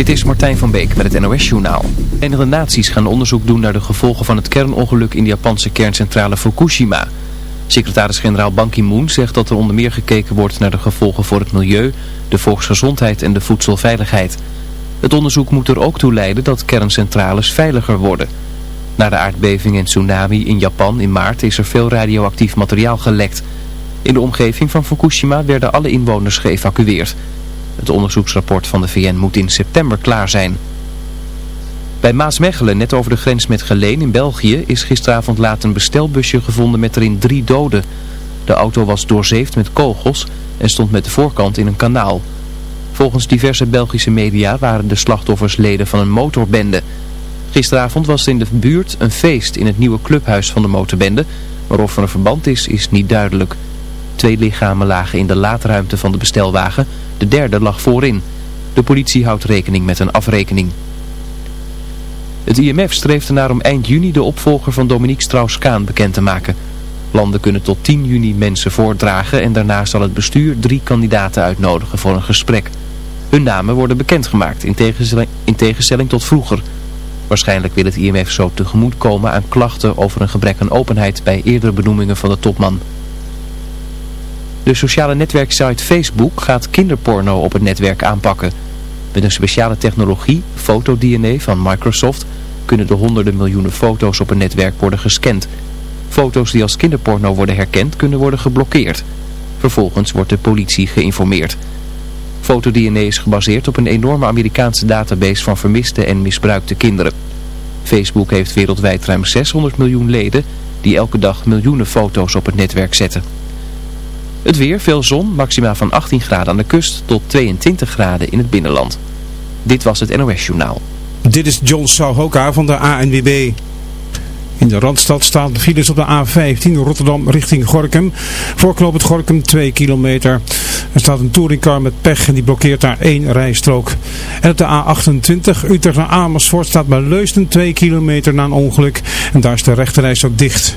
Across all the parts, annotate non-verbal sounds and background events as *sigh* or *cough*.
Dit is Martijn van Beek met het NOS-journaal. De Verenigde Naties gaan onderzoek doen naar de gevolgen van het kernongeluk in de Japanse kerncentrale Fukushima. Secretaris-generaal Ban Ki-moon zegt dat er onder meer gekeken wordt naar de gevolgen voor het milieu, de volksgezondheid en de voedselveiligheid. Het onderzoek moet er ook toe leiden dat kerncentrales veiliger worden. Na de aardbeving en tsunami in Japan in maart is er veel radioactief materiaal gelekt. In de omgeving van Fukushima werden alle inwoners geëvacueerd. Het onderzoeksrapport van de VN moet in september klaar zijn. Bij Maasmechelen, net over de grens met Geleen in België, is gisteravond laat een bestelbusje gevonden met erin drie doden. De auto was doorzeefd met kogels en stond met de voorkant in een kanaal. Volgens diverse Belgische media waren de slachtoffers leden van een motorbende. Gisteravond was er in de buurt een feest in het nieuwe clubhuis van de motorbende. Waarof er een verband is, is niet duidelijk. Twee lichamen lagen in de laadruimte van de bestelwagen. De derde lag voorin. De politie houdt rekening met een afrekening. Het IMF streeft ernaar om eind juni de opvolger van Dominique Strauss-Kaan bekend te maken. Landen kunnen tot 10 juni mensen voordragen en daarna zal het bestuur drie kandidaten uitnodigen voor een gesprek. Hun namen worden bekendgemaakt in tegenstelling, in tegenstelling tot vroeger. Waarschijnlijk wil het IMF zo tegemoet komen aan klachten over een gebrek aan openheid bij eerdere benoemingen van de topman. De sociale netwerksite Facebook gaat kinderporno op het netwerk aanpakken. Met een speciale technologie, fotodNA van Microsoft, kunnen de honderden miljoenen foto's op het netwerk worden gescand. Foto's die als kinderporno worden herkend kunnen worden geblokkeerd. Vervolgens wordt de politie geïnformeerd. FotoDNA is gebaseerd op een enorme Amerikaanse database van vermiste en misbruikte kinderen. Facebook heeft wereldwijd ruim 600 miljoen leden die elke dag miljoenen foto's op het netwerk zetten. Het weer, veel zon, maxima van 18 graden aan de kust tot 22 graden in het binnenland. Dit was het NOS Journaal. Dit is John Souhoka van de ANWB. In de Randstad staan files op de A15 Rotterdam richting Gorkum. Voorknop het Gorkum 2 kilometer. Er staat een touringcar met pech en die blokkeert daar één rijstrook. En op de A28 Utrecht naar Amersfoort staat bij Leusden 2 kilometer na een ongeluk. En daar is de rechterreis ook dicht.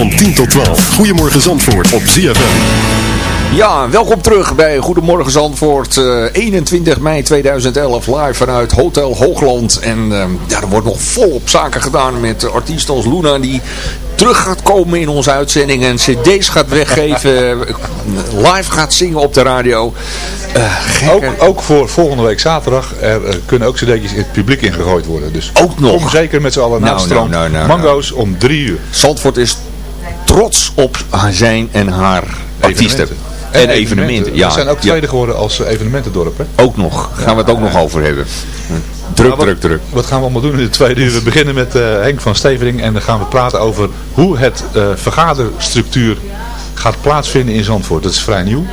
Van 10 tot 12. Goedemorgen Zandvoort op ZFM. Ja, welkom terug bij Goedemorgen Zandvoort. eh, 21 mei 2011 live vanuit Hotel Hoogland. En eh, ja, er wordt nog volop zaken gedaan met uh, artiesten als Luna die terug gaat komen in onze uitzending. En cd's gaat weggeven. eh, *laughs* live gaat zingen op de radio. Eh, gekke- Ook, ook voor volgende week zaterdag. Er eh, kunnen ook cd'tjes in het publiek ingegooid worden. Dus Ook nog. kom zeker met z'n allen naar Nou, het strand. nou, nou, nou, Mango's om drie uur. Zandvoort is trots op zijn en haar artiesten. En, evenementen. Ja, We zijn ook ja, tweede geworden als evenementendorp. Hè? ook nog. Gaan we het ook nog over hebben. Druk, Nou, wat- druk, druk. Wat gaan we allemaal doen in de tweede uur? We beginnen met eh, Henk van Stevering en dan gaan we praten over hoe het eh, vergaderstructuur gaat plaatsvinden in Zandvoort. Dat is vrij nieuw,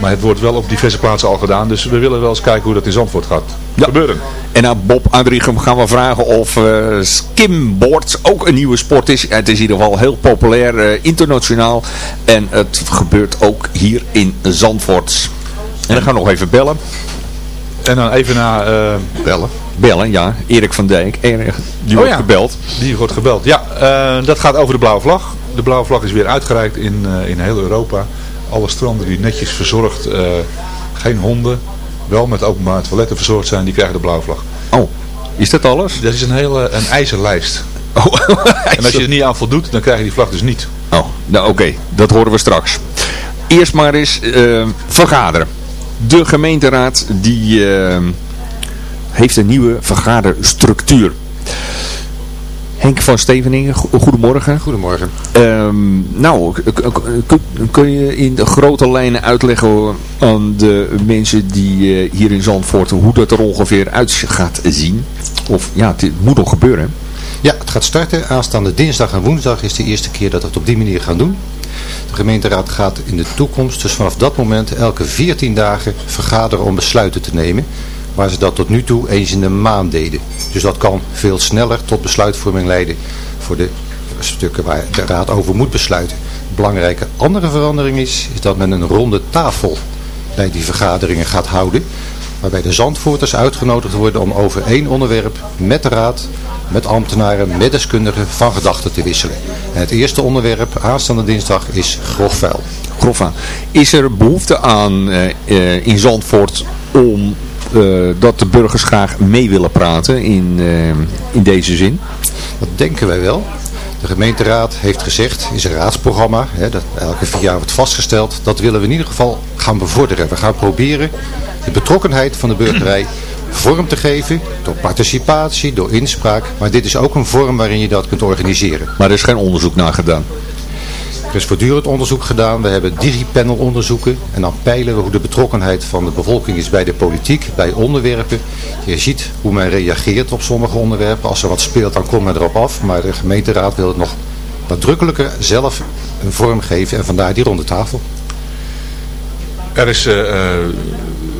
maar het wordt wel op diverse plaatsen al gedaan. Dus we willen wel eens kijken hoe dat in Zandvoort gaat Ja. gebeuren. En aan Bob Adrichem gaan we vragen of eh skimboard ook een nieuwe sport is. Het is in ieder geval heel populair eh, internationaal. En het gebeurt ook hier in Zandvoort. En dan gaan we nog even bellen. En dan even naar eh, bellen. Bellen, ja. Erik van Dijk. Erik, die Oh wordt ja. gebeld. Die wordt gebeld. Ja, dat gaat over de blauwe vlag. De blauwe vlag is weer uitgereikt in, in heel Europa. Alle stranden die netjes verzorgd, eh, geen honden, wel met openbaar toiletten verzorgd zijn, die krijgen de blauwe vlag. Oh, is dat alles? Dat is een hele een ijzerlijst. *laughs* Oh, En als je er niet aan voldoet, dan krijg je die vlag dus niet. Oh, nou oké, dat horen we straks. Eerst maar eens eh, vergaderen. De gemeenteraad die eh, heeft een nieuwe vergaderstructuur. Henk van Steveningen, go- goedemorgen. Goedemorgen. Ehm, nou, kun je in de grote lijnen uitleggen aan de mensen die eh, hier in Zandvoort hoe dat er ongeveer uit gaat zien? Of ja, het moet nog gebeuren. Ja, het gaat starten. Aanstaande dinsdag en woensdag is de eerste keer dat we het op die manier gaan doen. De gemeenteraad gaat in de toekomst, dus vanaf dat moment, elke 14 dagen vergaderen om besluiten te nemen. Waar ze dat tot nu toe eens in de maand deden. Dus dat kan veel sneller tot besluitvorming leiden voor de stukken waar de raad over moet besluiten. Belangrijke andere verandering is, is dat men een ronde tafel bij die vergaderingen gaat houden. Waarbij de zandvoorters uitgenodigd worden om over één onderwerp met de raad, met ambtenaren, met deskundigen van gedachten te wisselen. En het eerste onderwerp aanstaande dinsdag is grofvuil. Groffa, is er behoefte aan eh, eh, in Zandvoort om dat de burgers graag mee willen praten in, eh, in deze zin? Dat denken wij wel. De gemeenteraad heeft gezegd, is een raadsprogramma, hè, dat elke vier jaar wordt vastgesteld. Dat willen we in ieder geval gaan bevorderen. We gaan proberen de betrokkenheid van de burgerij vorm te geven door participatie, door inspraak. Maar dit is ook een vorm waarin je dat kunt organiseren. Maar er is geen onderzoek naar gedaan. Er is voortdurend onderzoek gedaan. We hebben digipanel onderzoeken. En dan peilen we hoe de betrokkenheid van de bevolking is bij de politiek, bij onderwerpen. Je ziet hoe men reageert op sommige onderwerpen. Als er wat speelt, dan komt men erop af. Maar de gemeenteraad wil het nog nadrukkelijker zelf een vorm geven. En vandaar die ronde tafel. Er is, eh, eh,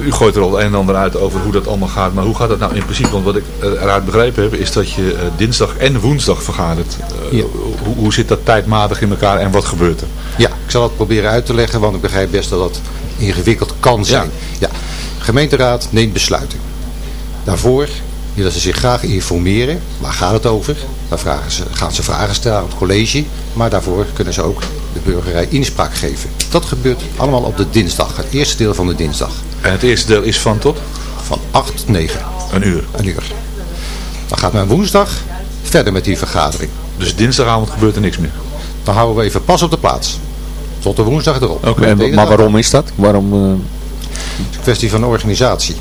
u gooit er al een en ander uit over hoe dat allemaal gaat. Maar hoe gaat dat nou in principe? Want wat ik eh, eruit begrepen heb, is dat je eh, dinsdag en woensdag vergadert. Eh, Ja. hoe, hoe zit dat tijdmatig in elkaar en wat gebeurt er? Ja, ik zal het proberen uit te leggen, want ik begrijp best dat dat ingewikkeld kan zijn. Ja. De gemeenteraad neemt besluiten. Daarvoor willen ze zich graag informeren. Waar gaat het over? Daar vragen ze, gaan ze vragen stellen aan het college. Maar daarvoor kunnen ze ook de burgerij inspraak geven. Dat gebeurt allemaal op de dinsdag, het eerste deel van de dinsdag. En het eerste deel is van tot? Van 8 tot 9, Een uur. een uur. Dan gaat men woensdag verder met die vergadering. Dus dinsdagavond gebeurt er niks meer. Dan houden we even pas op de plaats. Tot de woensdag erop. Oké, maar waarom is dat? Waarom, eh, is een kwestie van organisatie.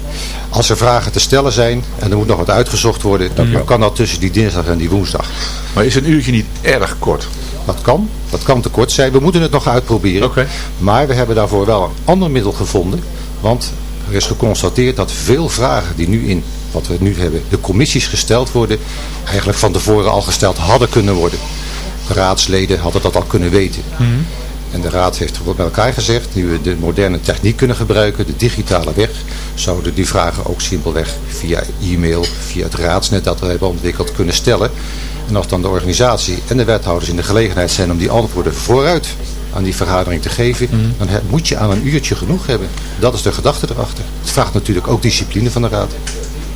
Als er vragen te stellen zijn en er moet nog wat uitgezocht worden, dan kan dat tussen die dinsdag en die woensdag. Maar is een uurtje niet erg kort? Dat kan, dat kan te kort zijn. We moeten het nog uitproberen. Maar we hebben daarvoor wel een ander middel gevonden. Want er is geconstateerd dat veel vragen die nu in wat we nu hebben, de commissies gesteld worden, eigenlijk van tevoren al gesteld hadden kunnen worden. De raadsleden hadden dat al kunnen weten. En de raad heeft bij elkaar gezegd, nu we de moderne techniek kunnen gebruiken, de digitale weg, zouden die vragen ook simpelweg via e-mail, via het raadsnet dat we hebben ontwikkeld kunnen stellen. En als dan de organisatie en de wethouders in de gelegenheid zijn om die antwoorden vooruit aan die vergadering te geven, dan he- moet je aan een uurtje genoeg hebben. Dat is de gedachte erachter. Het vraagt natuurlijk ook discipline van de raad.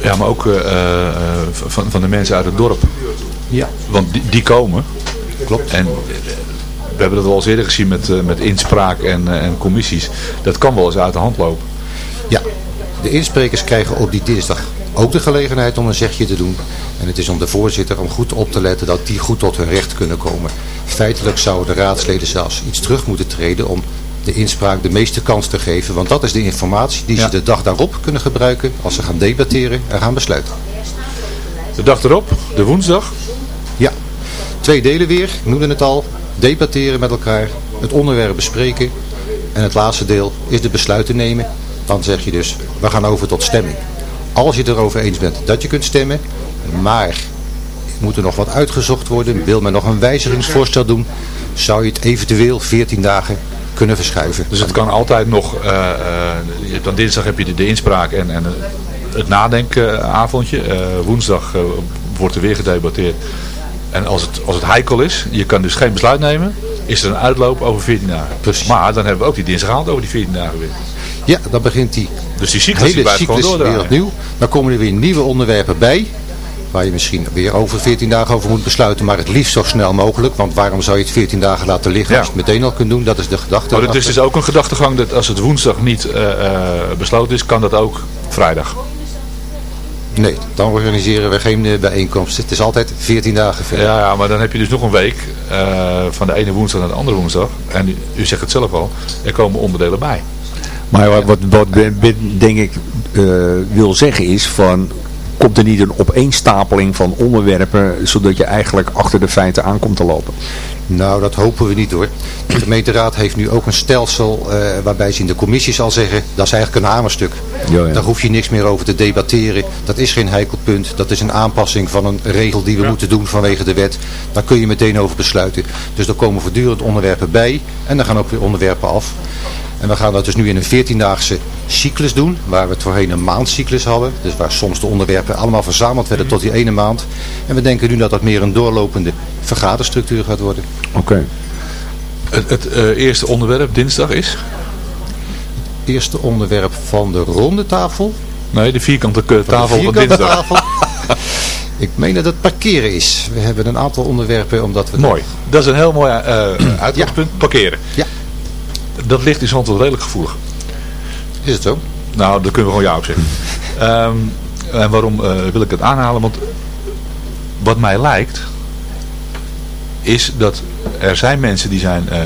Ja, maar ook eh, eh, van, van de mensen uit het dorp. Ja. Want die, die komen. Klopt. En we hebben dat wel eens eerder gezien met, eh, met inspraak en, eh, en commissies. Dat kan wel eens uit de hand lopen. Ja, de insprekers krijgen op die dinsdag ook de gelegenheid om een zegje te doen. En het is om de voorzitter om goed op te letten dat die goed tot hun recht kunnen komen. Feitelijk zouden de raadsleden zelfs iets terug moeten treden om de inspraak de meeste kans te geven. Want dat is de informatie die Ja. ze de dag daarop kunnen gebruiken als ze gaan debatteren en gaan besluiten. De dag erop, de woensdag. Ja, twee delen weer, ik noemde het al. Debatteren met elkaar, het onderwerp bespreken. En het laatste deel is de besluiten nemen. Dan zeg je dus, we gaan over tot stemming. Als je het erover eens bent dat je kunt stemmen, maar moet er nog wat uitgezocht worden, wil men nog een wijzigingsvoorstel doen, zou je het eventueel 14 dagen kunnen verschuiven. Dus het kan altijd nog, eh, eh, dan dinsdag heb je de, de inspraak en, en het nadenkavondje. Eh, woensdag wordt er weer gedebatteerd. En als het, als het heikel is, je kan dus geen besluit nemen, is er een uitloop over 14 dagen. Precies. Maar dan hebben we ook die dinsdagavond over die 14 dagen weer. Ja, dan begint die Dus die cyclus die hele gewoon cyclus weer opnieuw. Dan komen er weer nieuwe onderwerpen bij. Waar je misschien weer over 14 dagen over moet besluiten. Maar het liefst zo snel mogelijk. Want waarom zou je het 14 dagen laten liggen Ja. als je het meteen al kunt doen? Dat is de gedachte. Maar het is dus ook een gedachtegang dat als het woensdag niet eh, eh, besloten is, kan dat ook vrijdag. Nee, dan organiseren we geen eh, bijeenkomsten. Het is altijd 14 dagen verder. Ja, ja, maar dan heb je dus nog een week eh, van de ene woensdag naar de andere woensdag. En u, u zegt het zelf al, er komen onderdelen bij. Maar wat, wat, wat Ben- Ben, denk ik eh, wil zeggen is van... Komt er niet een opeenstapeling van onderwerpen zodat je eigenlijk achter de feiten aankomt te lopen? Nou, dat hopen we niet hoor. De gemeenteraad heeft nu ook een stelsel eh, waarbij ze in de commissies al zeggen, dat is eigenlijk een hamerstuk. Ja, ja. Daar hoef je niks meer over te debatteren. Dat is geen heikel punt. Dat is een aanpassing van een regel die we moeten doen vanwege de wet. Daar kun je meteen over besluiten. Dus er komen voortdurend onderwerpen bij en er gaan ook weer onderwerpen af. En we gaan dat dus nu in een 14-daagse cyclus doen, waar we het voorheen een maandcyclus hadden. Dus waar soms de onderwerpen allemaal verzameld werden tot die ene maand. En we denken nu dat dat meer een doorlopende vergaderstructuur gaat worden. Oké. Het, het eh, eerste onderwerp dinsdag is? Eerste onderwerp van de ronde tafel. Nee, de vierkante tafel van vierkante dinsdag. tafel. *laughs* Ik meen dat het parkeren is. We hebben een aantal onderwerpen omdat we... Mooi. Dat is een heel mooi eh uitgangspunt. Parkeren. Ja. Dat ligt in Zandvoort redelijk gevoelig. Is het zo? Nou, daar kunnen we gewoon ja op zeggen. Ehm, en waarom eh, wil ik het aanhalen? Want wat mij lijkt, is dat er zijn mensen die zijn eh,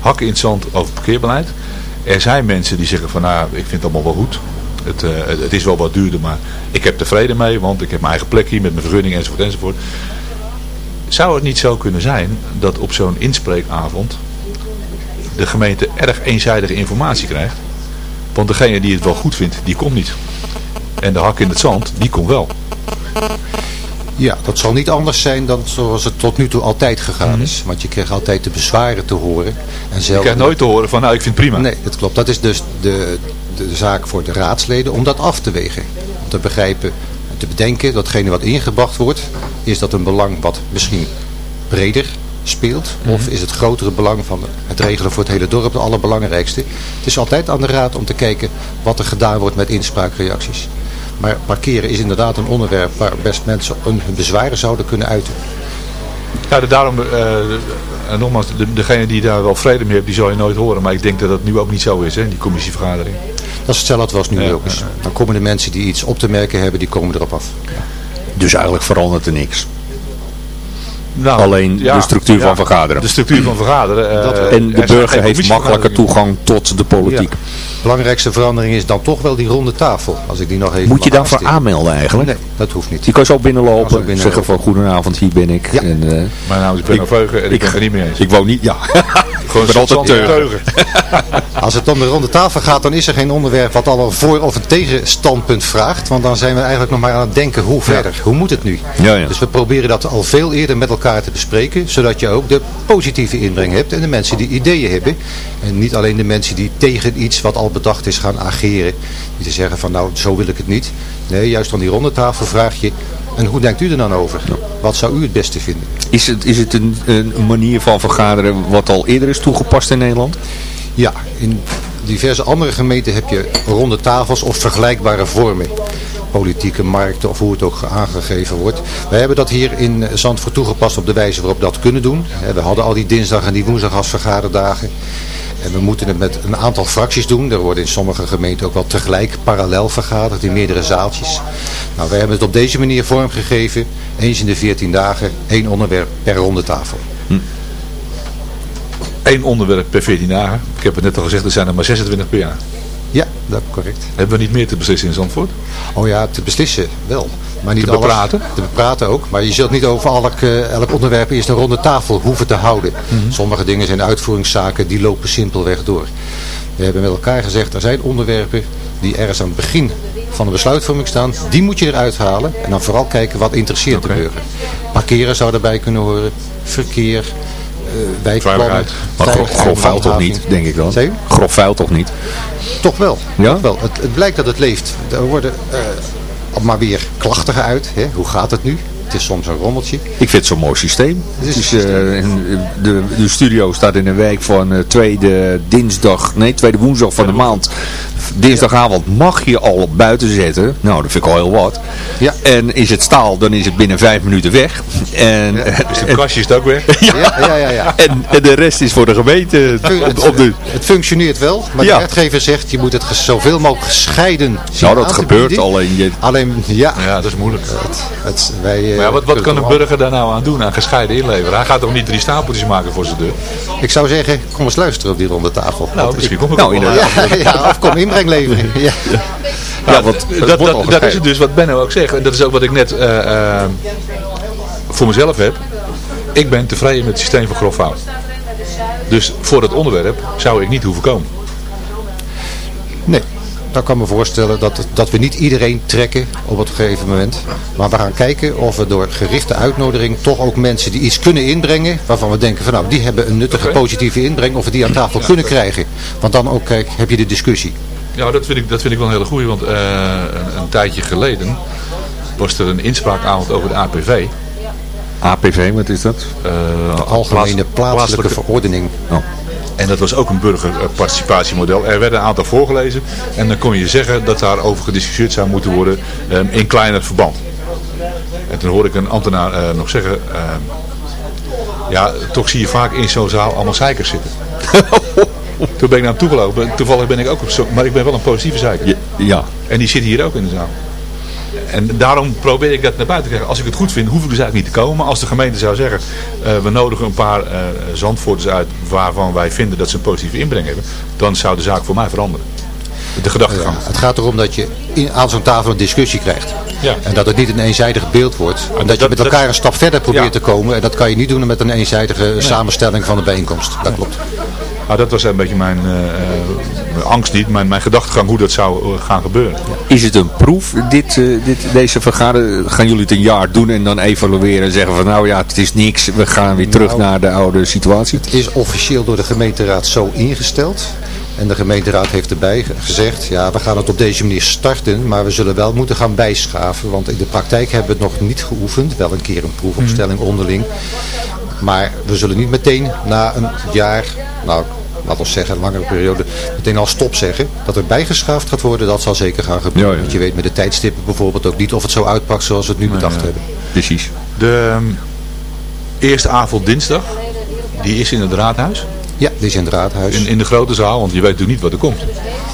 hakken in het zand over parkeerbeleid. Er zijn mensen die zeggen van nou, ik vind het allemaal wel goed. Het, eh, het, het is wel wat duurder, maar ik heb tevreden mee, want ik heb mijn eigen plek hier met mijn vergunning enzovoort enzovoort. Zou het niet zo kunnen zijn dat op zo'n inspreekavond de gemeente erg eenzijdige informatie krijgt? Want degene die het wel goed vindt, die komt niet. En de hak in het zand, die komt wel. Ja, dat zal niet anders zijn dan zoals het tot nu toe altijd gegaan is. Want je krijgt altijd de bezwaren te horen. En Je zelden... krijgt nooit te horen van nou ik vind het prima. Nee, dat klopt. Dat is dus de, de zaak voor de raadsleden om dat af te wegen. Om te begrijpen, te bedenken, datgene wat ingebracht wordt, is dat een belang wat misschien breder speelt? Of is het grotere belang van het regelen voor het hele dorp het allerbelangrijkste? Het is altijd aan de raad om te kijken wat er gedaan wordt met inspraakreacties. Maar parkeren is inderdaad een onderwerp waar best mensen hun bezwaren zouden kunnen uiten. Ja, de- daarom, eh, en nogmaals, de, degene die daar wel vrede mee heeft, die zal je nooit horen. Maar ik denk dat dat nu ook niet zo is, hè, die commissievergadering. Dat is hetzelfde als nu Ja, ook is. Dan komen de mensen die iets op te merken hebben, die komen erop af. Dus eigenlijk verandert er niks. Nou, Alleen ja, de structuur ja, van vergaderen. De structuur van vergaderen. eh, Dat En de burger heeft makkelijker toegang tot de politiek. Ja. belangrijkste verandering is dan toch wel die ronde tafel. Als ik die nog even Moet je daarvoor aanmelden eigenlijk? Nee, dat hoeft niet. Je kan zo binnenlopen, binnenlopen. zeggen van goedenavond, hier ben ik. Ja. En, eh, Mijn naam is Benno Veugen en ik, ben het er niet mee eens. Ik woon niet, ja. *laughs* Gewoon ben altijd zand- teugen. *laughs* Als het om de ronde tafel gaat, dan is er geen onderwerp wat al een voor- of een tegenstandpunt vraagt. Want dan zijn we eigenlijk nog maar aan het denken, hoe verder? Hoe moet het nu? Ja, ja. Dus we proberen dat al veel eerder met elkaar te bespreken. Zodat je ook de positieve inbreng hebt. En de mensen die ideeën hebben. En niet alleen de mensen die tegen iets wat al bedacht is gaan ageren. Die te zeggen van nou, zo wil ik het niet. Nee, juist aan die ronde tafel vraag je. En hoe denkt u er dan over? Wat zou u het beste vinden? Is het, is het een, een manier van vergaderen wat al eerder is toegepast in Nederland? Ja, in diverse andere gemeenten heb je ronde tafels of vergelijkbare vormen. Politieke markten of hoe het ook aangegeven wordt. Wij hebben dat hier in Zandvoort toegepast op de wijze waarop we dat kunnen doen. We hadden al die dinsdag en die woensdag als vergaderdagen. En we moeten het met een aantal fracties doen. Er worden in sommige gemeenten ook wel tegelijk parallel vergaderd in meerdere zaaltjes. Nou, wij hebben het op deze manier vormgegeven. Eens in de 14 dagen, één onderwerp per ronde tafel. Eén onderwerp per 14 dagen. Ik heb het net al gezegd, er zijn er maar 26 per jaar. Ja, dat is correct. Hebben we niet meer te beslissen in Zandvoort? Oh ja, te beslissen wel. Maar niet Te alles- bepraten? Te bepraten ook. Maar je zult niet over elk, eh, elk onderwerp eerst een ronde tafel hoeven te houden. Mhm. Sommige dingen zijn uitvoeringszaken, die lopen simpelweg door. We hebben met elkaar gezegd, er zijn onderwerpen die ergens aan het begin van de besluitvorming staan. Die moet je eruit halen. En dan vooral kijken wat interesseert de burger. Parkeren zou daarbij kunnen horen. Verkeer. Eh wijkplannen. Maar grof, grof vuil toch niet, denk ik dan? Je? Grof vuil toch niet? Toch wel. Ja? Toch wel. Het, het blijkt dat het leeft. Er worden eh, maar weer klachten geuit. Hè? Hoe gaat het nu? Het is soms een rommeltje. Ik vind het zo'n mooi systeem. Het is eh, de, de studio staat in een week van eh, tweede dinsdag, nee, tweede woensdag van de maand. Dinsdagavond mag je al op buiten zetten. Nou, dat vind ik al heel wat. Ja. En is het staal, dan is het binnen vijf minuten weg. En, Dus *laughs* de kastje is het ook weg. ja. Ja, ja, ja. ja. En, en de rest is voor de gemeente op, op de... Het functioneert wel, maar Ja. de wetgever zegt je moet het zoveel mogelijk gescheiden zien Nou, dat aan te gebeurt alleen. Je, Alleen, ja, Ja, dat is moeilijk. het, wij, eh, Maar ja, wat, wat kunnen kan een burger daar nou aan doen, aan gescheiden inleveren? Hij gaat toch niet drie stapeltjes maken voor zijn deur? Ik zou zeggen, kom eens luisteren op die ronde tafel. Nou, misschien ik- kom ik Nou, wel. inderdaad. ja, ja, of kom leveren. *laughs* Ja. ja, want dat, dat, dat, is het dus wat Benno ook zegt. En dat is ook wat ik net eh, eh, voor mezelf heb. Ik ben tevreden met het systeem van grof fout. Dus voor het onderwerp zou ik niet hoeven komen. Nee, dan kan ik me voorstellen dat, dat we niet iedereen trekken op het gegeven moment. Maar we gaan kijken of we door gerichte uitnodiging toch ook mensen die iets kunnen inbrengen. Waarvan we denken van nou, die hebben een nuttige positieve inbreng. Of we die aan tafel kunnen krijgen. Want dan ook kijk, heb je de discussie. Ja, dat vind ik, dat vind ik wel een hele goeie. Want eh, een, een tijdje geleden was er een inspraakavond over de APV. APV, wat is dat? eh, Algemene plaats- plaatselijke verordening. En dat was ook een burgerparticipatiemodel. Er werden een aantal voorgelezen. En dan kon je zeggen dat daarover gediscussieerd zou moeten worden eh, in kleiner verband. En toen hoorde ik een ambtenaar eh, nog zeggen... eh, ja, toch zie je vaak in zo'n zaal allemaal zeikers zitten. *laughs* *laughs* toen ben ik naar hem toegelopen. Toevallig ben ik ook op zo, maar ik ben wel een positieve zeiker. Ja, ja. En die zit hier ook in de zaal. En daarom probeer ik dat naar buiten te krijgen. Als ik het goed vind, hoef ik dus eigenlijk niet te komen. Maar als de gemeente zou zeggen, eh, we nodigen een paar eh zandvoorters uit waarvan wij vinden dat ze een positieve inbreng hebben. Dan zou de zaak voor mij veranderen. De gedachtegang. Het gaat erom dat je in, aan zo'n tafel een discussie krijgt. Ja. En dat het niet een eenzijdig beeld wordt. En dat, dat- je met elkaar dat- een stap verder probeert Ja. te komen. En dat kan je niet doen met een eenzijdige samenstelling van de bijeenkomst. Dat klopt. Nou, dat was een beetje mijn eh, eh, angst niet, mijn, mijn gedachtegang hoe dat zou eh, gaan gebeuren. Is het een proef, dit, dit, deze vergadering? Gaan jullie het een jaar doen en dan evalueren en zeggen van nou ja, het is niks, we gaan weer terug Nou. naar de oude situatie? Het is officieel door de gemeenteraad zo ingesteld. En de gemeenteraad heeft erbij gezegd, ja we gaan het op deze manier starten, maar we zullen wel moeten gaan bijschaven. Want in de praktijk hebben we het nog niet geoefend, wel een keer een proefopstelling onderling. Maar we zullen niet meteen na een jaar, nou laten we zeggen een langere periode, meteen al stop zeggen. Dat er bijgeschaafd gaat worden, dat zal zeker gaan gebeuren. Ja, ja. Want je weet met de tijdstippen bijvoorbeeld ook niet of het zo uitpakt zoals we het nu bedacht ja. hebben. Precies. De ehm, eerste avond dinsdag, die is in het raadhuis. Ja, dit is in het raadhuis. In, in de grote zaal, want je weet natuurlijk niet wat er komt.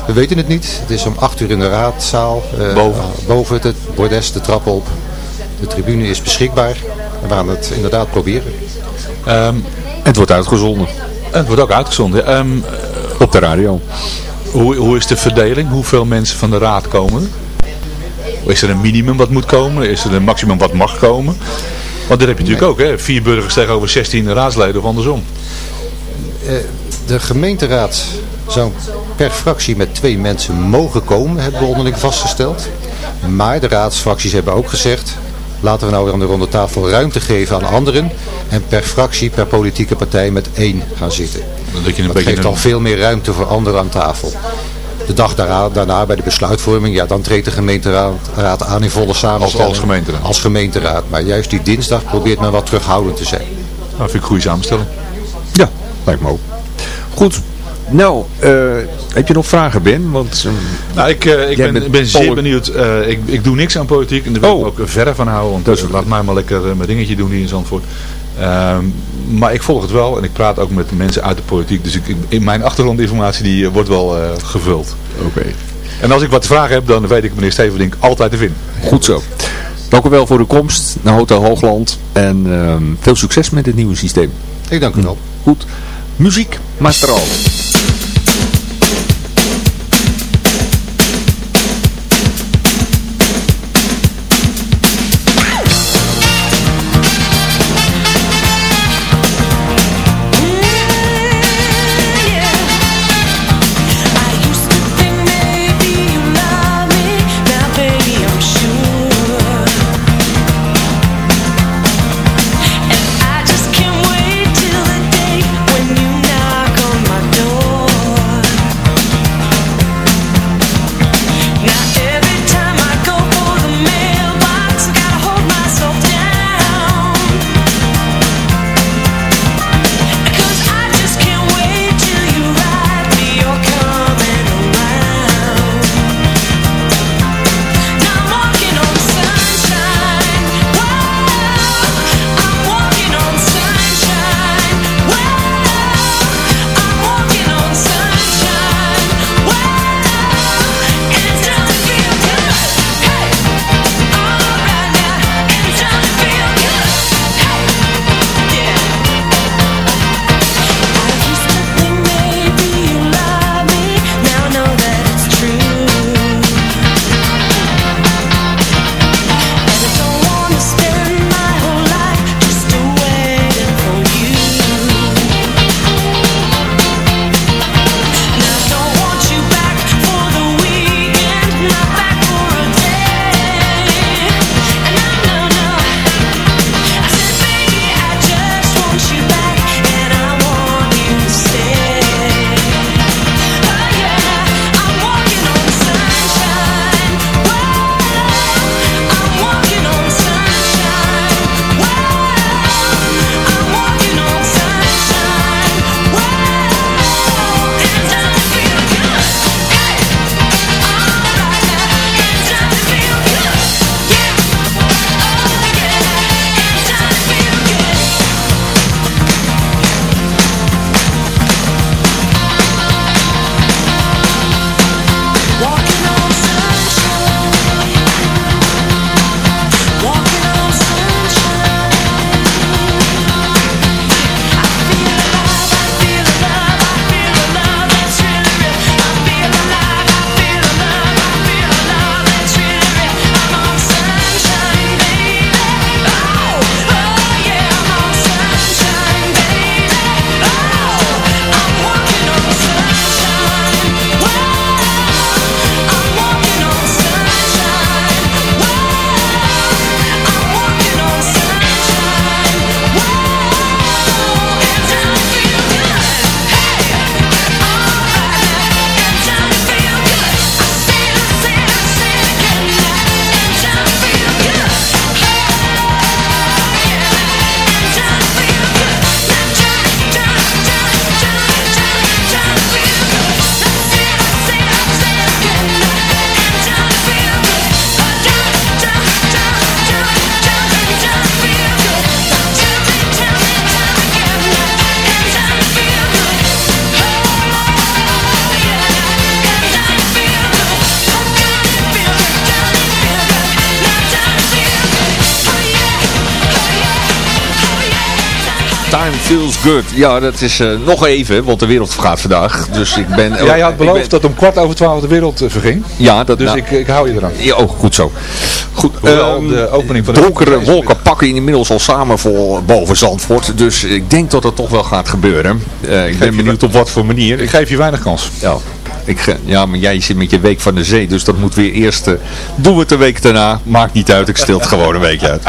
We weten het niet. Het is om 8 uur in de raadzaal. eh, Boven. eh, boven het bordes, de trap op. De tribune is beschikbaar. We gaan het inderdaad proberen. Ehm, Het wordt uitgezonden het wordt ook uitgezonden. Ehm, op de radio. hoe, hoe is de verdeling? Hoeveel mensen van de raad komen? Is er een minimum wat moet komen? Is er een maximum wat mag komen? Want dat heb je natuurlijk ook, hè? Vier burgers tegenover 16 raadsleden of andersom. Eh, de gemeenteraad zou per fractie met twee mensen mogen komen, hebben we onderling vastgesteld. Maar de raadsfracties hebben ook gezegd, laten we nou aan de ronde tafel ruimte geven aan anderen. En per fractie, per politieke partij met één gaan zitten. Dat je een Dat beetje geeft een- al veel meer ruimte voor anderen aan tafel. De dag daarna, daarna bij de besluitvorming, ja, dan treedt de gemeenteraad raad aan in volle samenstelling. als gemeenteraad. Als gemeenteraad. Maar juist die dinsdag probeert men wat terughoudend te zijn. Nou, vind ik een goede samenstelling. Ja, lijkt me ook. Goed. Nou, eh, heb je nog vragen Ben? Want, eh, Nou, ik, eh, ik ben, ben zeer benieuwd. Eh, ik, ik doe niks aan politiek en daar wil Oh. ik ook verre van houden. Want eh, laat mij maar lekker mijn dingetje doen hier in Zandvoort. Ehm, maar ik volg het wel en ik praat ook met mensen uit de politiek. Dus ik, in mijn achtergrondinformatie die wordt wel eh, gevuld. Oké. En als ik wat vragen heb, dan weet ik meneer Stevenink altijd te vinden. Goed zo. Dank u wel voor de komst naar Hotel Hoogland. En ehm, veel succes met het nieuwe systeem. Ik dank u wel. Goed. Muziek, Maestral. Feels good. Ja, dat is eh, nog even, want de wereld vergaat vandaag. Dus ik ben... Jij had ik beloofd ben- dat om kwart over twaalf de wereld eh, verging. Ja, dat, Dus nou, ik, ik hou je eraan. Ja, oh, goed zo. Goed, ehm, de opening van de donkere wolken pakken inmiddels al samen voor boven Zandvoort. Dus ik denk dat het toch wel gaat gebeuren. Eh, ik ben je benieuwd op wat voor manier. Ik geef je weinig kans. Ja, ik, ja, maar jij zit met je week van de zee, dus dat moet weer eerst... eh, doen we het de week daarna. Maakt niet uit, ik stil het gewoon een weekje uit.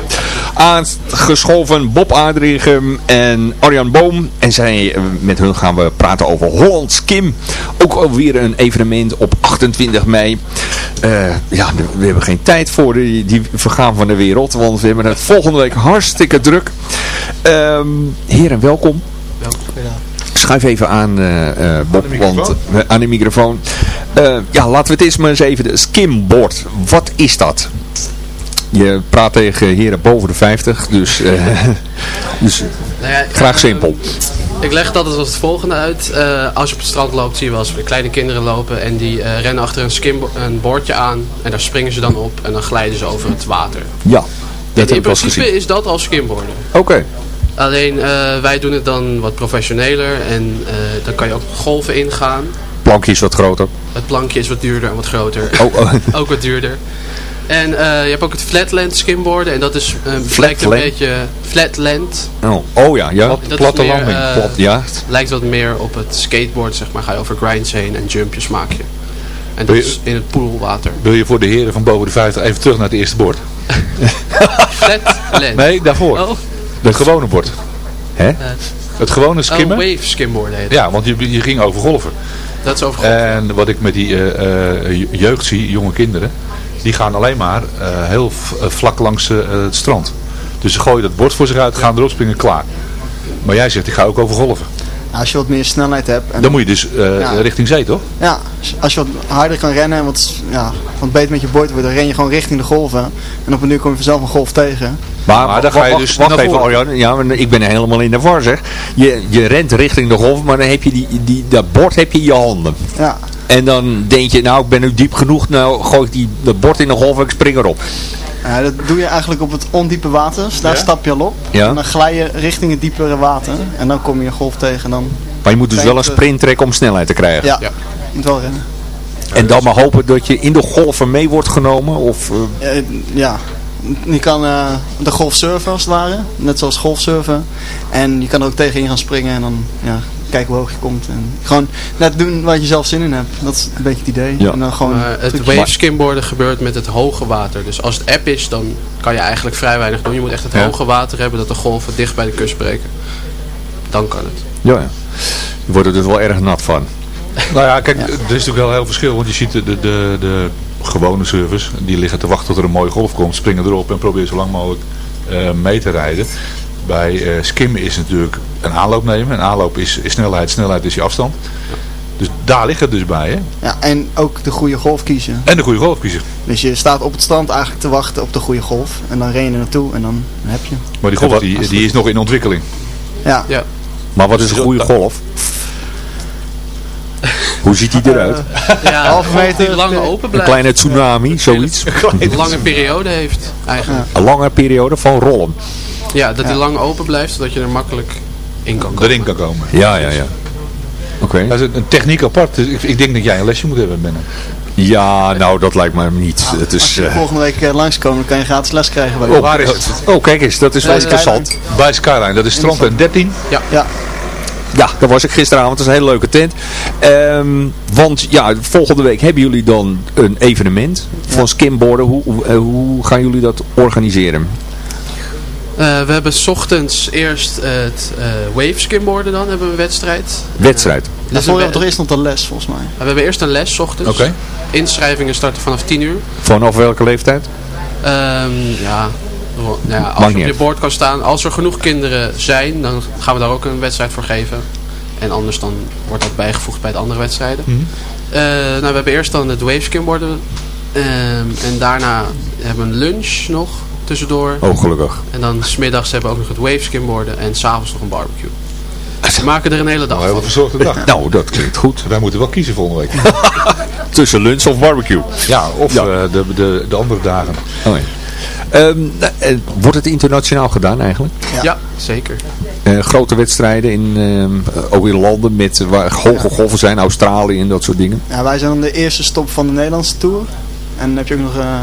Aangeschoven Bob Adrichem en Arjan Boom. En zij, eh, met hun gaan we praten over Hollands Kim. Ook alweer een evenement op 28 mei. Eh, ja, we hebben geen tijd voor die, die vergaan van de wereld, want we hebben het volgende week hartstikke druk. Ehm heren, welkom. Schuif even aan, eh, eh, Bob, Aan de microfoon. want, eh, aan de microfoon. Eh, ja, laten we het eerst maar eens even, de skimboard, wat is dat? Je praat tegen heren boven de 50, dus, eh, *laughs* dus Nou ja, graag simpel. Ik leg altijd als het volgende uit. Eh, als je op het strand loopt, zie je wel eens kleine kinderen lopen. En die eh, rennen achter een, skimbo- een boordje aan. En daar springen ze dan op. En dan glijden ze over het water. Ja, En dat heb in ik wel eens principe gezien. is dat al skimboarden. Oké. Alleen eh, wij doen het dan wat professioneler. En eh, dan kan je ook golven ingaan. Plankje is wat groter. Het plankje is wat duurder en wat groter. Oh, oh. *laughs* ook wat duurder. En eh, je hebt ook het flatland skimboarden. En dat is lijkt een beetje flatland. Oh, oh ja, ja. Dat platte meer, landing. Plat, ja. lijkt wat meer op het skateboard, zeg maar. Ga je over grinds heen en jumpjes maak je. En dat is in het poolwater. Wil je voor de heren van boven de 50 even terug naar het eerste bord? *laughs* Flatland. Nee, daarvoor. Oh, Het gewone bord. Hè? Het gewone oh skimmen. wave skimboard heet. Ja, want je, je ging over golven. Dat is over En wat ik met die eh, eh, jeugd zie, jonge kinderen, die gaan alleen maar eh, heel eh, vlak langs eh, het strand. Dus ze gooien dat bord voor zich uit, gaan erop springen, klaar. Maar jij zegt, ik ga ook over golven. Als je wat meer snelheid hebt. En, Dan moet je dus eh, Ja. richting zee, toch? Ja, als je wat harder kan rennen en wat, ja, wat beter met je boord wordt, dan ren je gewoon richting de golven. En op een uur kom je vanzelf een golf tegen. Maar, Maar dan ga je wacht, dus wacht naar even. Arjan. Ja, maar ik ben helemaal in de war zeg. Je, je rent richting de golf, maar dan heb je die, die, dat bord heb je in je handen. Ja, En dan denk je, nou ik ben nu diep genoeg, nou gooi ik die, dat bord in de golf en ik spring erop. Ja, dat doe je eigenlijk op het ondiepe water. Dus daar Ja? stap je al op. Ja. En dan glij je richting het diepere water. En dan kom je een golf tegen. En dan, Maar je moet dus wel een sprint trekken om snelheid te krijgen. ja, Ja. je moet wel rennen. En dan maar hopen dat je in de golven mee wordt genomen. Of, eh, Eh, ja, je kan eh, de golf surfen als het ware. Net zoals golfsurfen. En je kan er ook tegenin gaan springen. En dan ja, kijken hoe hoog je komt. En gewoon net doen waar je zelf zin in hebt. Dat is een beetje het idee. Ja. En dan gewoon Maar het wave skimboarden gebeurt met het hoge water. Dus als het app is, dan kan je eigenlijk vrij weinig doen. Je moet echt het Ja. hoge water hebben dat de golven dicht bij de kust breken. Dan kan het. ja, ja. Je wordt er dus wel erg nat van. Nou ja, kijk, er is natuurlijk wel heel verschil. Want je ziet de, de, de, de gewone surfers, die liggen te wachten tot er een mooie golf komt, springen erop en proberen zo lang mogelijk eh, mee te rijden. Bij eh, skimmen is natuurlijk een aanloop nemen. Een aanloop is, is snelheid, snelheid is je afstand. Dus daar ligt het dus bij. Hè? Ja, en ook de goede golf kiezen. En de goede golf kiezen. Dus je staat op het strand eigenlijk te wachten op de goede golf. En dan ren je er naartoe en dan heb je. Maar die golf die, die is nog in ontwikkeling. Ja, Ja. Maar wat is een goede golf? Hoe ziet die eruit? Ja, een die meter, lang eh, open Een blijft. kleine tsunami, zoiets. *laughs* Een lange periode heeft eigenlijk. Een lange periode van rollen. Ja, dat die lang open blijft, zodat je er makkelijk in kan komen. Erin kan komen. Ja, ja, ja. Oké. Dat is een, een techniek apart. Dus ik, ik denk dat jij een lesje moet hebben binnen. Ja, nou dat lijkt me niet. Het als is, je eh, volgende week eh, langskomt, dan kan je gratis les krijgen bij oh. Waar is het? Oh, kijk eens, dat is wel interessant. Bij Skyline. Dat is strandpunt 13. Ja, Ja, daar was ik gisteravond. Dat is een hele leuke tent. Ehm, want ja, volgende week hebben jullie dan een evenement van skimboarden. Hoe, hoe, eh, hoe gaan jullie dat organiseren? Eh, we hebben 's ochtends eerst het eh, wave skimboarden dan, hebben we een wedstrijd. Wedstrijd. Dus een hebben we toch eerst nog de les volgens mij. we hebben eerst een les 's ochtends. Oké. Inschrijvingen starten vanaf 10 uur. Vanaf welke leeftijd? Ehm, ja, nou ja, als je op je bord kan staan. Als er genoeg kinderen zijn, dan gaan we daar ook een wedstrijd voor geven. En anders dan wordt dat bijgevoegd bij de andere wedstrijden. Mhm. Eh, nou, we hebben eerst dan het wave skimboarden. Ehm, en daarna hebben we een lunch nog tussendoor. Oh, gelukkig. En dan smiddags hebben we ook nog het wave skimboarden. En s'avonds nog een barbecue. We maken er een hele dag Nou, heel van. verzorgde dag. Nou, dat klinkt goed. Wij moeten wel kiezen volgende week. *laughs* Tussen lunch of barbecue. Ja, of Ja. eh, de, de, de andere dagen. Oh, ja. Ehm, eh, wordt het internationaal gedaan eigenlijk? Ja, zeker. Eh, grote wedstrijden in, ehm, ook in landen met, waar hoge golven zijn, Australië en dat soort dingen. Ja, wij zijn dan de eerste stop van de Nederlandse Tour. En dan heb je ook nog eh,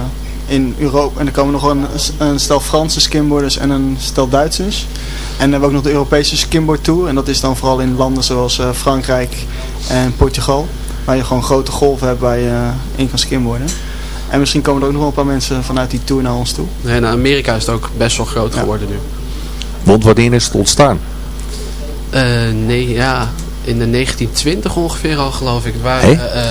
in Europa. En er komen nog een, een stel Franse skimboarders en een stel Duitsers. En dan hebben we ook nog de Europese skimboard tour. En dat is dan vooral in landen zoals eh, Frankrijk en Portugal. Waar je gewoon grote golven hebt waar je eh, in kan skimboarden. En misschien komen er ook nog wel een paar mensen vanuit die tour naar ons toe. En in Amerika is het ook best wel groot geworden nu. Want wanneer is het ontstaan? Eh, nee, ja, in de 1920 ongeveer al geloof ik. Waar, Hé? eh, eh,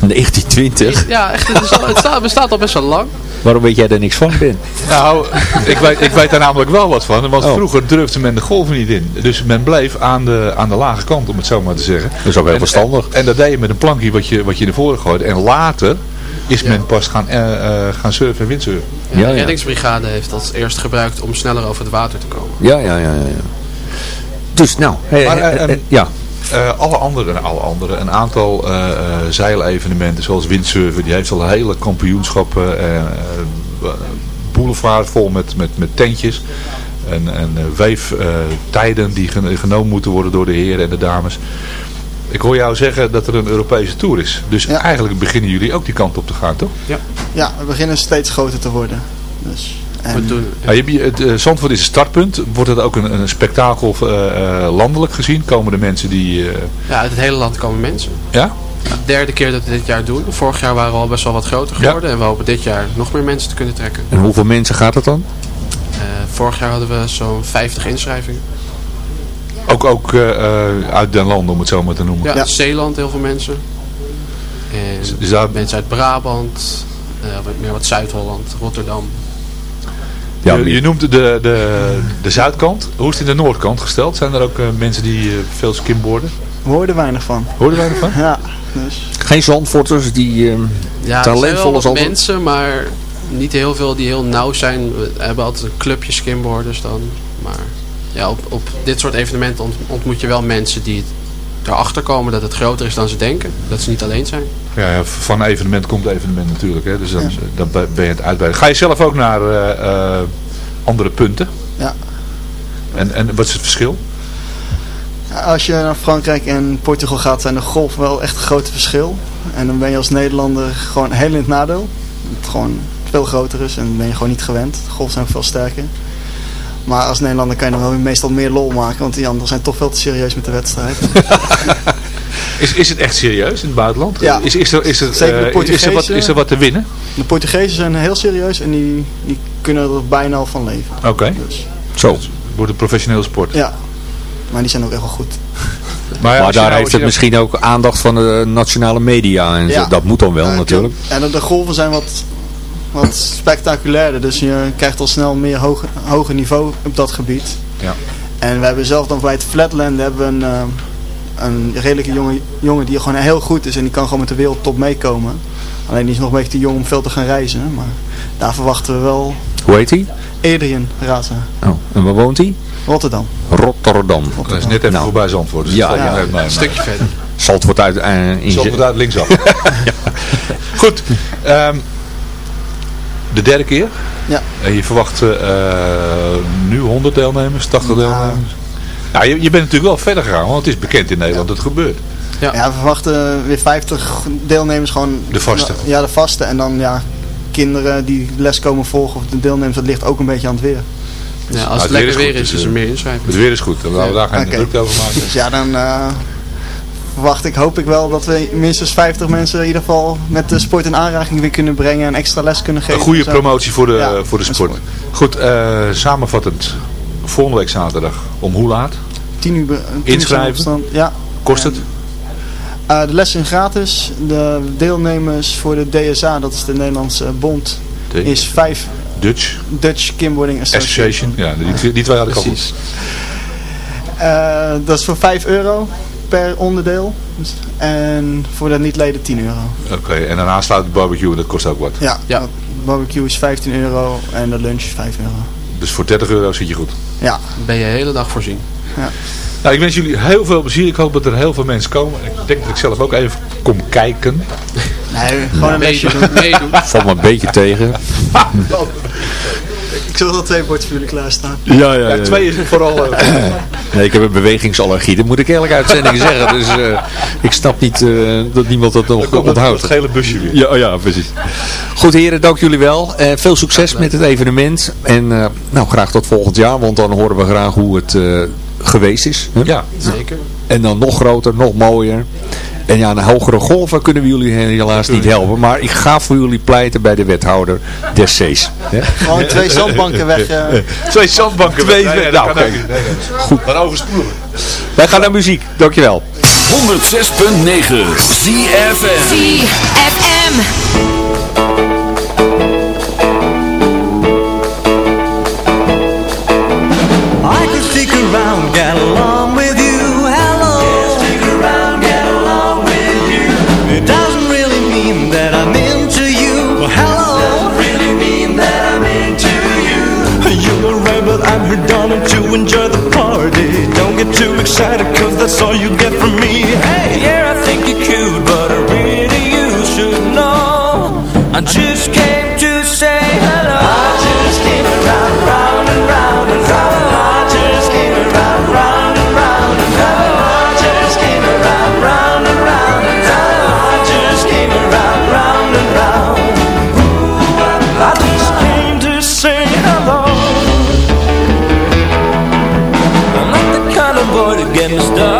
1920? ja, echt, het, is al- het staat, bestaat al best wel lang. Waarom weet jij er niks van, Ben? Nou, ik weet, ik weet daar namelijk wel wat van. Want Oh. vroeger durfde men de golven niet in. Dus men bleef aan de, aan de lage kant, om het zo maar te zeggen. Dat is ook heel En- verstandig. En, en dat deed je met een plankje wat je, wat je naar voren gooide. En later is men pas gaan, eh, eh, gaan surfen en windsurfen. Ja, de reddingsbrigade heeft dat eerst gebruikt om sneller over het water te komen. Ja, ja, ja. ja. ja. Dus, nou, Maar, eh, eh, eh, ehm, ja. Eh, alle andere, nou, alle andere, een aantal eh, eh, zeilevenementen zoals windsurfen, die heeft al hele kampioenschappen, boulevard vol met, met, met tentjes en, en eh, weeftijden die gen- genomen moeten worden door de heren en de dames. Ik hoor jou zeggen dat er een Europese tour is. Dus eigenlijk beginnen jullie ook die kant op te gaan, toch? Ja. Ja, we beginnen steeds groter te worden. Dus, en, Ja, je, je- het, eh, Zandvoort is een startpunt. Wordt het ook een, een spektakel eh, eh, landelijk gezien? Komen de mensen die... eh, Ja, uit het hele land komen mensen. ja? De derde keer dat we dit jaar doen. Vorig jaar waren we al best wel wat groter geworden. En we hopen dit jaar nog meer mensen te kunnen trekken. En hoeveel mensen gaat het dan? Eh, vorig jaar hadden we zo'n 50 inschrijvingen. Ook, ook eh, eh, uit den landen, om het zo maar te noemen. Ja, Zeeland heel veel mensen. En Dus daar- mensen uit Brabant. eh, wat meer wat Zuid-Holland, Rotterdam. je, je noemt de, de, de zuidkant. Hoe is het in de noordkant gesteld? Zijn er ook eh, mensen die eh, veel skimboarden? we hoorden weinig van. Hoorden wij ervan? Ja, dus. Geen Zandvoorters die eh, Ja, er zijn wel talentvolle wat Zandvoort... mensen, maar niet heel veel die heel nauw zijn. We hebben altijd een clubje skimboarders dan. Maar ja, op, op dit soort evenementen ont- ontmoet je wel mensen die erachter komen dat het groter is dan ze denken. Dat ze niet alleen zijn. Ja, ja, van evenement komt evenement natuurlijk. Hè? Dus dan, dan ben je het uitbreiden. Ga je zelf ook naar eh, eh, andere punten? Ja. En, en wat is het verschil? Als je naar Frankrijk en Portugal gaat, zijn de golf wel echt een groot verschil. En dan ben je als Nederlander gewoon heel in het nadeel. Het gewoon veel groter is en dan ben je gewoon niet gewend. De golf zijn ook veel sterker. Maar als Nederlander kan je dan wel meestal meer lol maken, want die anderen zijn toch veel te serieus met de wedstrijd. *laughs* Is, is het echt serieus in het buitenland? Ja. Is, is, er, is, er, Zeker de eh, is, er wat, is er wat te winnen? De Portugezen zijn heel serieus en die, die kunnen er bijna al van leven. Oké. Zo. Het wordt een professionele sport. Ja, maar die zijn ook echt wel goed. *laughs* Maar, daar nou- heeft je- het misschien ook aandacht van de nationale media. En zo. Dat moet dan wel natuurlijk. En de golven zijn wat, wat spectaculairder, dus je krijgt al snel meer hoger, hoger niveau op dat gebied. Ja. En we hebben zelf dan bij het Flatland hebben we een, eh, een redelijke jonge, jongen die gewoon heel goed is en die kan gewoon met de wereldtop meekomen. Alleen die is nog een beetje te jong om veel te gaan reizen, maar daar verwachten we wel Hoe heet hij? Adrian Raza, Oh, en waar woont hij? Rotterdam. Rotterdam. Dat is net even voorbij Zandvoort. Dus Ja, ja. Een stukje verder. Zandvoort uit... eh in Zandvoort uit linksaf. *laughs* Goed. ehm, de derde keer. Ja. En je verwacht eh, nu 100 deelnemers, 80 deelnemers. Ja, je, je bent natuurlijk wel verder gegaan, want het is bekend in Nederland dat het gebeurt. Ja. Ja, we verwachten weer 50 deelnemers gewoon. De vaste. Ja, de vaste. En dan ja, kinderen die les komen volgen of de deelnemers, dat ligt ook een beetje aan het weer. Ja, Nou, als het weer lekker weer is, dus, is er eh, meer inschrijving. Het weer is goed, dan laten we daar geen Oké. druk over maken. Dus ja, dan eh, verwacht ik, hoop ik wel dat we minstens 50 mensen in ieder geval met de sport in aanraking weer kunnen brengen en extra les kunnen geven. Een goede promotie voor de, Ja, voor de is sport. Goed, eh, samenvattend. Volgende week zaterdag om hoe laat? 10 uur, be- 10 uur Inschrijven? Ja. Kost het? Eh, de lessen zijn gratis. De deelnemers voor de DSA, dat is de Nederlandse bond, De- is 5 Dutch Dutch Kimboarding Association. Association. Ja, die, twee- die twee had ik al. Eh, dat is voor 5 euro per onderdeel. Dus- En voor de niet-leden 10 euro. Oké, en daarna staat het barbecue en dat kost ook wat. Ja, Ja. de barbecue is 15 euro en de lunch is 5 euro. Dus voor 30 euro zit je goed. Ja, Ben je de hele dag voorzien. Nou, ik wens jullie heel veel plezier. Ik hoop dat er heel veel mensen komen. Ik denk dat ik zelf ook even kom kijken. nee, gewoon een doen. meedoen. Valt me een beetje tegen. *laughs* Ik zal wel twee bordjes voor jullie klaarstaan. Ja, ja, Ja, twee is vooral... *clears throat* Nee, ik heb een bewegingsallergie. Dat moet ik eerlijk uitzending zeggen. Dus eh, ik snap niet eh, dat niemand dat nog dan komt het, onthoudt. het gele busje weer. Ja, oh ja, precies. Goed heren, dank jullie wel. Eh, veel succes met het evenement. En eh, nou, graag tot volgend jaar, want dan horen we graag hoe het eh, geweest is. hè? Ja, Zeker. En dan nog groter, nog mooier. En ja, een hogere golven kunnen we jullie helaas niet helpen. Maar ik ga voor jullie pleiten bij de wethouder des Zees. Gewoon twee zandbanken weg. Eh. *laughs* Twee zandbanken weg. Nee, nou, oké. Goed. Wij gaan naar muziek. Dankjewel. 106.9 ZFM. ZFM. I could around. enjoy the party. Don't get too excited cause that's all you get from me. Hey, yeah, I think you're cute But I really you should know. I just can't was done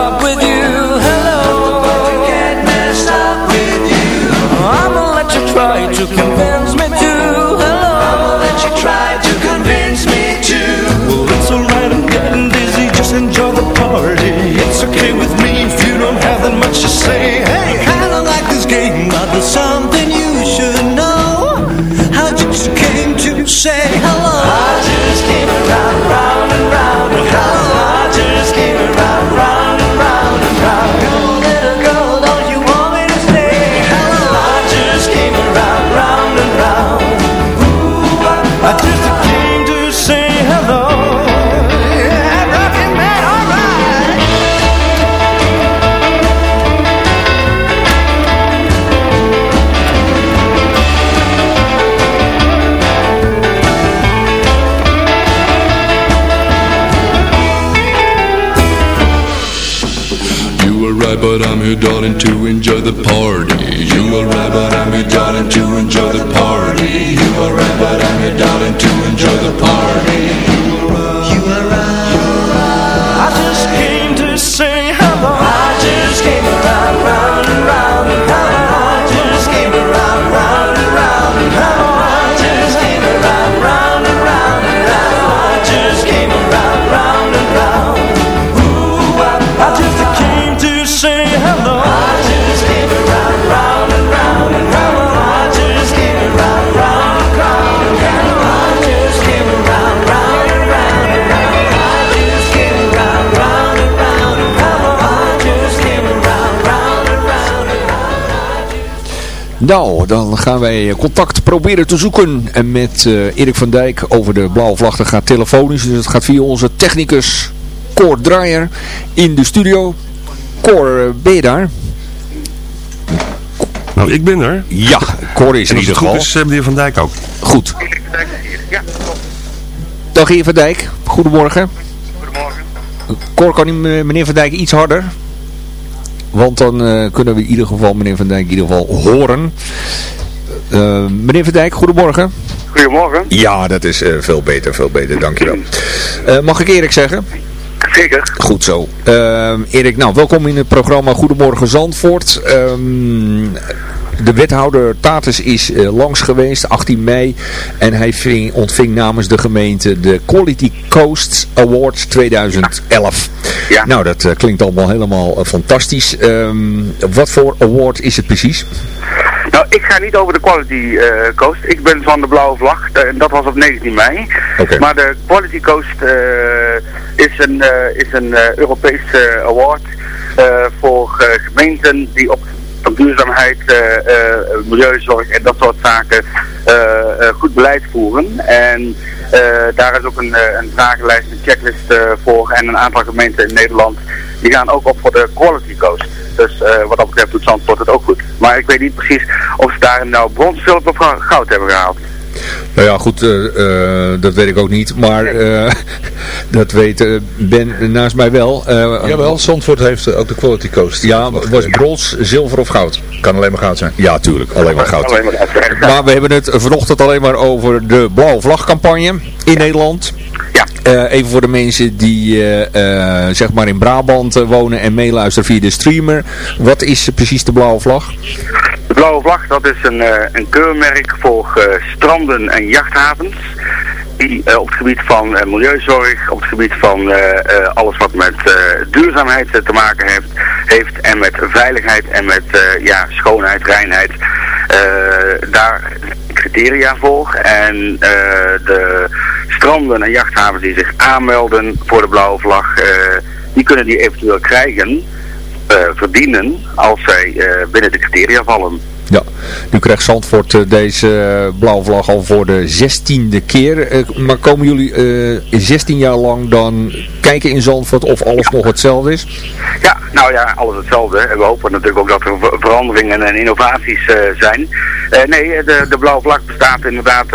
but darling, to enjoy the party. You are right, but I'm here, darling, to enjoy the party. You are right, but I'm here, darling, to enjoy the party. Nou, dan gaan wij contact proberen te zoeken en met eh, Erik van Dijk over de blauwe vlag. Dat gaat telefonisch, dus het gaat via onze technicus Cor Draaier in de studio. Cor, eh, ben je daar? Nou, ik ben er. Ja, Cor is En in als ieder het goed geval. is, eh, meneer Van Dijk ook. Goed. Dag heer Van Dijk, goedemorgen. Goedemorgen. Cor, kan u meneer Van Dijk iets harder? Want dan eh, kunnen we in ieder geval meneer Van Dijk in ieder geval horen. Eh, meneer Van Dijk, goedemorgen. Goedemorgen. Ja, dat is eh, veel beter, veel beter, dankjewel. Mag ik Erik zeggen? Zeker. Goed zo. Ehm, Erik, nou, welkom in het programma Goedemorgen Zandvoort. De wethouder Tatus is eh, langs geweest, 18 mei. En hij ving, ontving namens de gemeente de Quality Coast Award 2011. Ja. Nou, dat eh, klinkt allemaal helemaal eh, fantastisch. Ehm, wat voor award is het precies? Nou, ik ga niet over de Quality Coast. Ik ben van de Blauwe Vlag. En dat was op 19 mei. Maar de Quality Coast is een, eh, is een Europees award voor gemeenten die op van duurzaamheid, eh, eh, milieuzorg en dat soort zaken eh, goed beleid voeren. En daar is ook een, een vragenlijst, een checklist voor en een aantal gemeenten in Nederland die gaan ook op voor de Quality Coast. Dus wat dat betreft doet Zandvoort het ook goed. Maar ik weet niet precies of ze daar nou brons, zilver of goud hebben gehaald. Nou ja, goed, eh, eh, dat weet ik ook niet. Maar eh, *laughs* dat weet Ben naast mij wel. Eh, Jawel, Zandvoort heeft ook de Quality Coast. Ja, was brons, zilver of goud? Kan alleen maar goud zijn. Ja, tuurlijk. Alleen maar goud. Alleen maar goud. Maar we hebben het vanochtend alleen maar over de blauwe vlagcampagne in Nederland. Ja. Eh, even voor de mensen die zeg maar in Brabant wonen en meeluisteren via de streamer. Wat is precies de blauwe vlag? Blauwe Vlag, dat is een, eh, een keurmerk voor eh, stranden en jachthavens. Die eh, op het gebied van milieuzorg, op het gebied van alles wat met duurzaamheid te maken heeft, heeft en met veiligheid en met ja, schoonheid, reinheid. daar criteria voor. En de stranden en jachthavens die zich aanmelden voor de Blauwe Vlag, die kunnen die eventueel krijgen. Eh, verdienen als zij eh, binnen de criteria vallen. Ja, Nu krijgt Zandvoort eh, deze blauwe vlag al voor de zestiende keer. Maar komen jullie eh 16 jaar lang dan kijken in Zandvoort of alles nog hetzelfde is? Ja, nou ja, alles hetzelfde. En we hopen natuurlijk ook dat er ver- veranderingen en innovaties zijn. Nee, de, de blauwe vlag bestaat inderdaad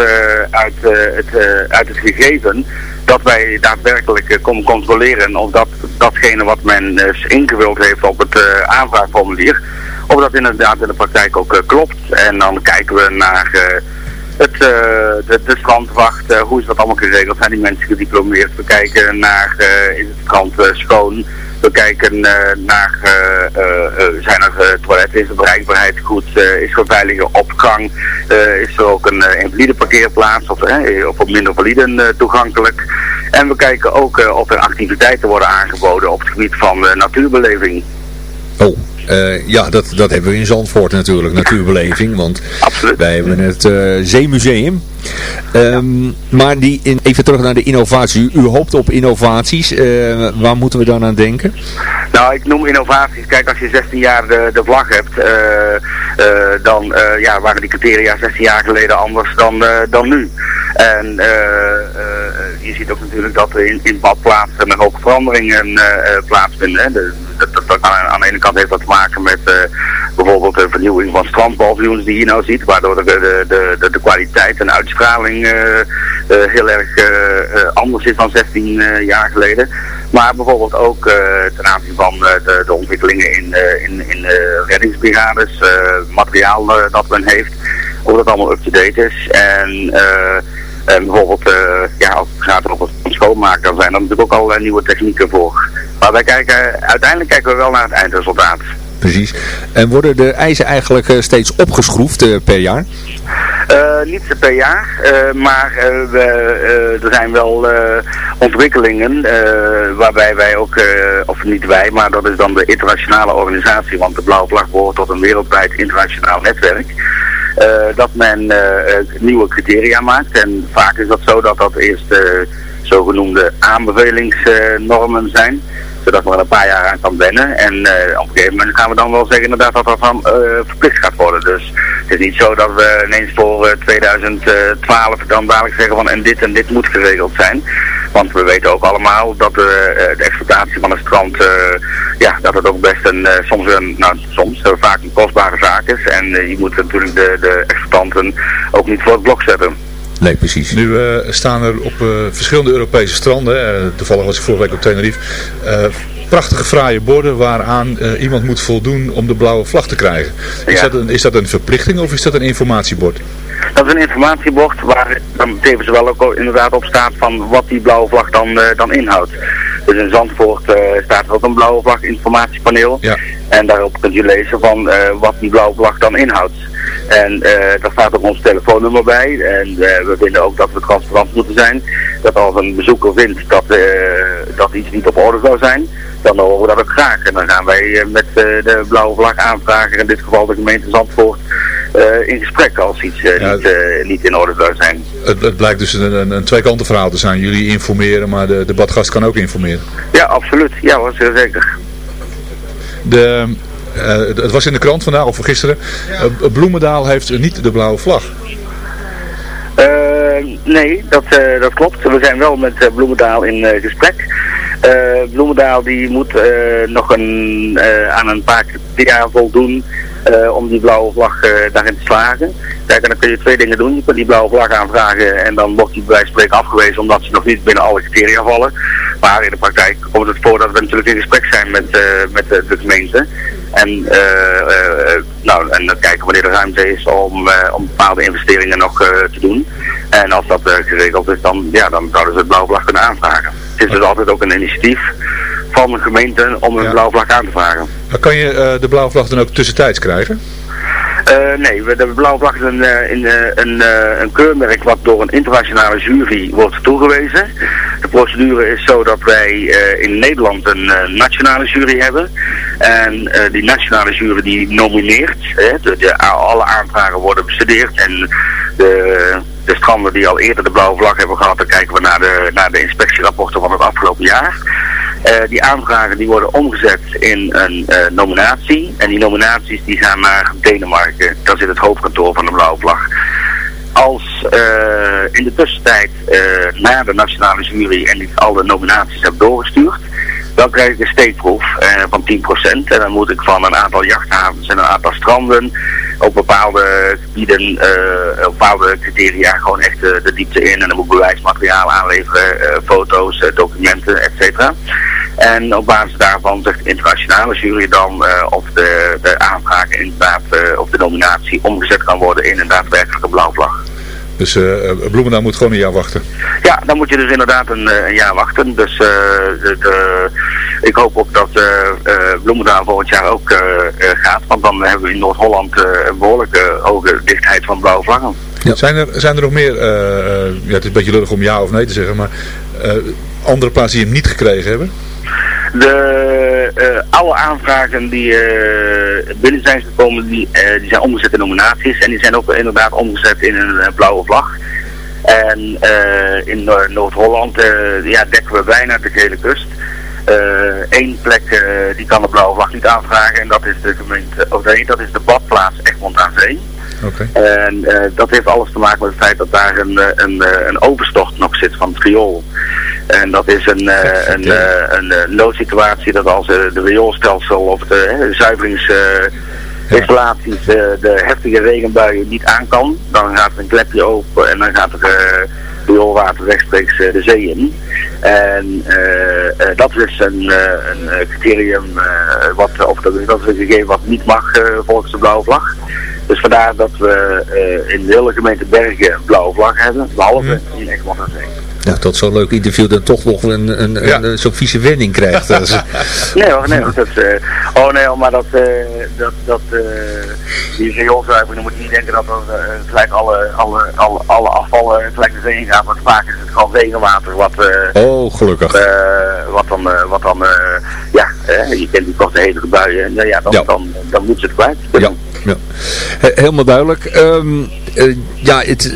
uit, het, uit het gegeven dat wij daadwerkelijk eh, komen controleren of dat, datgene wat men eh, ingevuld heeft op het eh, aanvraagformulier, of dat inderdaad in de praktijk ook klopt. En dan kijken we naar het, eh, de, de strandwacht, hoe is dat allemaal geregeld? Zijn die mensen gediplomeerd? We kijken naar, eh, is het strand eh, schoon? We kijken naar, zijn er toiletten, is de bereikbaarheid goed? Is er veilige opgang? Is er ook een invalide parkeerplaats of, of op minder validen toegankelijk? En we kijken ook of er activiteiten worden aangeboden op het gebied van natuurbeleving. Oh, eh, ja, dat, dat hebben we in Zandvoort natuurlijk, natuurbeleving. Want wij hebben het eh, Zeemuseum. Ehm, maar die in, even terug naar de innovatie. U, u hoopt op innovaties. Eh, waar moeten we dan aan denken? Nou, ik noem innovaties. Kijk, als je 16 jaar de, de vlag hebt, dan ja, waren die criteria 16 jaar geleden anders dan, dan nu. En je ziet ook natuurlijk dat er in, in badplaatsen ook veranderingen plaatsvinden. Hè. De, dat, aan, de ene kant heeft dat te maken met eh, bijvoorbeeld de vernieuwing van strandpaviljoens die je nou ziet, waardoor de, de, de, kwaliteit en uitstraling eh, eh, heel erg anders is dan 16 eh, jaar geleden. Maar bijvoorbeeld ook ten aanzien van de, de ontwikkelingen in, in, in reddingsbrigades, materiaal dat men heeft, of dat allemaal up-to-date is. En, bijvoorbeeld, ja, als het gaat over schoonmaken, dan zijn er natuurlijk ook allerlei nieuwe technieken voor. Maar wij kijken, uiteindelijk kijken we wel naar het eindresultaat. Precies. En worden de eisen eigenlijk eh, steeds opgeschroefd eh, per jaar? Eh, niet per jaar, maar we, er zijn wel ontwikkelingen waarbij wij ook, of niet wij, maar dat is dan de internationale organisatie, want de Blauwe Vlag behoort tot een wereldwijd internationaal netwerk. dat men nieuwe criteria maakt en vaak is dat zo dat dat eerst zogenoemde aanbevelingsnormen zijn zodat men er een paar jaar aan kan wennen. En eh, op een gegeven moment gaan we dan wel zeggen inderdaad dat dat van eh, verplicht gaat worden. Dus het is niet zo dat we ineens voor eh, 2012 dan dadelijk zeggen van en dit en dit moet geregeld zijn. Want we weten ook allemaal dat eh, eh, de exploitatie van het strand, eh, ja, dat het ook best een, eh, soms een, nou soms eh, vaak een kostbare zaak is. En eh, je moet natuurlijk de, de exploitanten ook niet voor het blok zetten. Nee, precies. Nu eh, staan er op eh, verschillende Europese stranden, eh, toevallig was ik vorige week op Tenerife, eh, prachtige fraaie borden waaraan eh, iemand moet voldoen om de blauwe vlag te krijgen. Is, Ja. dat een, is dat een verplichting of is dat een informatiebord? Dat is een informatiebord waar dan tevens wel ook inderdaad op staat van wat die blauwe vlag dan, eh, dan inhoudt. Dus in Zandvoort eh, staat er ook een blauwe vlag informatiepaneel. Ja. En daarop kunt u lezen van eh, wat die blauwe vlag dan inhoudt. En eh, daar staat ook ons telefoonnummer bij. En eh, we vinden ook dat we transparant moeten zijn. Dat als een bezoeker vindt dat, eh, dat iets niet op orde zou zijn, dan horen we dat ook graag. En dan gaan wij met de blauwe vlag aanvragen, in dit geval de gemeente Zandvoort, in gesprek als iets niet, niet in orde zou zijn. Het, het blijkt dus een, een, een tweekanten verhaal te zijn. Jullie informeren, maar de, de badgast kan ook informeren. Ja, absoluut. Ja hoor, zeker. De, het was in de krant vandaag of gisteren. Eh, Bloemendaal heeft niet de blauwe vlag. Eh, nee, dat, eh, dat klopt. We zijn wel met eh, Bloemendaal in eh, gesprek. Eh, Bloemendaal die moet eh, nog een, eh, aan een paar criteria voldoen eh, om die blauwe vlag eh, daarin te slagen. Kijk, en dan kun je twee dingen doen. Je kunt die blauwe vlag aanvragen en dan wordt die bij spreken afgewezen omdat ze nog niet binnen alle criteria vallen. Maar in de praktijk komt het voor dat we natuurlijk in gesprek zijn met, eh, met de, de gemeente. En, eh, eh, nou, en dan kijken wanneer er ruimte is om, eh, om bepaalde investeringen nog eh, te doen. En als dat eh, geregeld is, dan, ja, dan zouden ze het blauwe vlag kunnen aanvragen. Het is dus altijd ook een initiatief van de gemeente om een blauwe vlag aan te vragen. Maar kan je eh, de blauwe vlag dan ook tussentijds krijgen? Eh, nee, de blauwe vlag is een, eh, een, eh, een, eh, een keurmerk wat door een internationale jury wordt toegewezen. De procedure is zo dat wij eh, in Nederland een eh, nationale jury hebben. En eh, die nationale jury die nomineert. Hè, de, de- alle aanvragen worden bestudeerd. En de, de stranden die al eerder de blauwe vlag hebben gehad, dan kijken we naar de, naar de inspectierapporten van het afgelopen jaar. Eh, die aanvragen die worden omgezet in een eh, nominatie. En die nominaties die gaan naar Denemarken. Daar zit het hoofdkantoor van de Blauwe Vlag. Als in de tussentijd naar de nationale jury en die alle nominaties heb doorgestuurd, dan krijg ik een steekproef uh, van 10%. En dan moet ik van een aantal jachthavens en een aantal stranden op bepaalde gebieden, op bepaalde criteria gewoon echt de diepte in. En dan moet ik bewijsmateriaal aanleveren, foto's, documenten, et cetera. En op basis daarvan zegt de internationale jury dan of de, de aanvraag inderdaad, of de nominatie omgezet kan worden in een daadwerkelijke blauwvlag. Dus uh, Bloemendaal moet gewoon een jaar wachten? Ja, dan moet je dus inderdaad een, een jaar wachten. Dus de, de, ik hoop ook dat Bloemendaal volgend jaar ook gaat. Want dan hebben we in Noord-Holland een behoorlijke hoge dichtheid van blauwe vlaggen. Ja. Zijn, er, zijn er nog meer, ja, het is een beetje lullig om ja of nee te zeggen, maar andere plaatsen die hem niet gekregen hebben? De uh, oude aanvragen die uh, binnen zijn gekomen, die, uh, die zijn omgezet in nominaties. En die zijn ook inderdaad omgezet in een blauwe vlag. En in Noord-Holland ja, dekken we bijna de hele kust. Eén plek die kan de blauwe vlag niet aanvragen en dat is de gemeente, of nee, dat is de badplaats Egmond aan Zee. Okay. En dat heeft alles te maken met het feit dat daar een, een, een overstocht nog zit van het riool. En dat is een, uh, een, uh, een, een noodsituatie dat als de rioolstelsel of de zuiveringsinstallaties de heftige regenbuien niet aan kan, dan gaat er een klepje open en dan gaat er rioolwater rechtstreeks de zee in. En dat is een, een criterium, wat, of dat, dat is een gegeven wat niet mag volgens de blauwe vlag. Dus vandaar dat we in de hele gemeente Bergen een blauwe vlag hebben, behalve in Egmond aan Zee. Ja, tot zo'n leuk interview dan toch nog een, een, ja. een, zo'n vieze wending krijgt. *laughs* nee hoor, nee, dat, uh, oh nee, maar dat, uh, dat, dat uh, die dan moet je niet denken dat er gelijk alle, alle, alle, alle afvallen gelijk de zee in gaan, want vaak is het gewoon regenwater wat... oh, gelukkig. wat dan, wat dan ja, je kent die korte hevige buien, en ja, dan, ja. dan, dan moet ze het kwijt. Ja. Ja. He helemaal duidelijk. Um, uh, ja, het,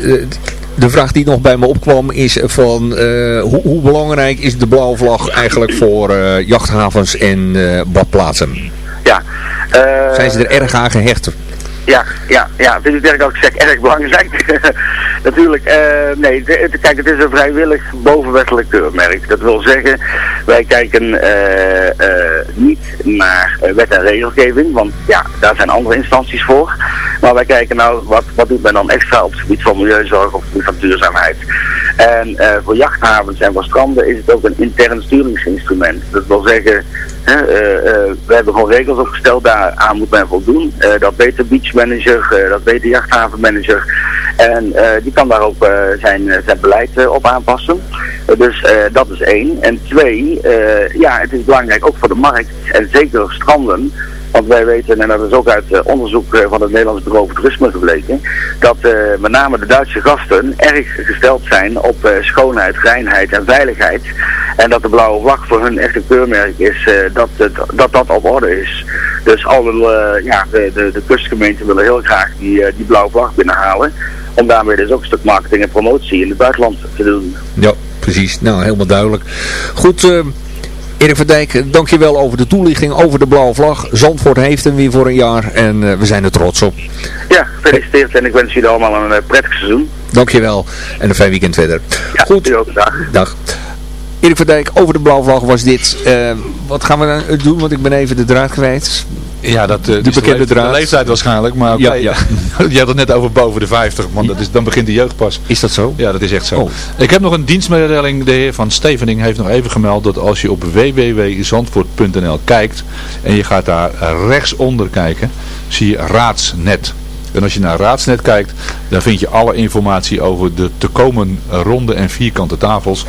de vraag die nog bij me opkwam is van uh, hoe, hoe, belangrijk is de blauwe vlag eigenlijk voor jachthavens en badplaatsen? Ja. Zijn ze er erg aan gehecht? Ja, ja, ja, vind ik denk ook zeg, erg belangrijk. *laughs* Natuurlijk, uh, nee, kijk, het is een vrijwillig bovenwettelijk keurmerk. Dat wil zeggen, wij kijken uh, niet naar wet en regelgeving, want ja, daar zijn andere instanties voor. Maar wij kijken nou, wat, wat doet men dan extra op het gebied van milieuzorg of van duurzaamheid. En voor jachthavens en voor stranden is het ook een intern sturingsinstrument. Dat wil zeggen, we hebben gewoon regels opgesteld, daaraan moet men voldoen. Uh, dat weet de beachmanager, dat weet de jachthavenmanager. En die kan daar ook zijn, zijn beleid op aanpassen. dus dat is één. En twee, ja, het is belangrijk ook voor de markt en zeker stranden. Want wij weten, en dat is ook uit uh, onderzoek uh, van het Nederlands Bureau voor Toerisme gebleken, dat uh, met name de Duitse gasten erg gesteld zijn op schoonheid, reinheid en veiligheid. En dat de blauwe vlag voor hun echt een keurmerk is, dat, dat dat op orde is. Dus alle, ja, de, de, de kustgemeenten willen heel graag die, die blauwe vlag binnenhalen. Om daarmee dus ook een stuk marketing en promotie in het buitenland te doen. Ja, precies. Nou, helemaal duidelijk. Goed... Erik van Dijk, dankjewel over de toelichting over de blauwe vlag. Zandvoort heeft hem weer voor een jaar en uh, we zijn er trots op. Ja, gefeliciteerd en ik wens jullie allemaal een uh, prettig seizoen. Dankjewel en een fijn weekend verder. Ja, Goed. Ook, dag. dag. Erik van Dijk, over de blauwe vlag was dit. Uh, wat gaan we dan doen, want ik ben even de draad kwijt. Ja, dat uh, de bekende de draad. De leeftijd waarschijnlijk, maar okay. ja, ja. *laughs* je had het net over boven de 50, want dat is, dan begint de jeugd pas. Is dat zo? Ja, dat is echt zo. Oh. Ik heb nog een dienstmededeling, de heer Van Stevening heeft nog even gemeld dat als je op www.zandvoort.nl kijkt en je gaat daar rechtsonder kijken, zie je raadsnet. En als je naar Raadsnet kijkt, dan vind je alle informatie over de te komen ronde en vierkante tafels.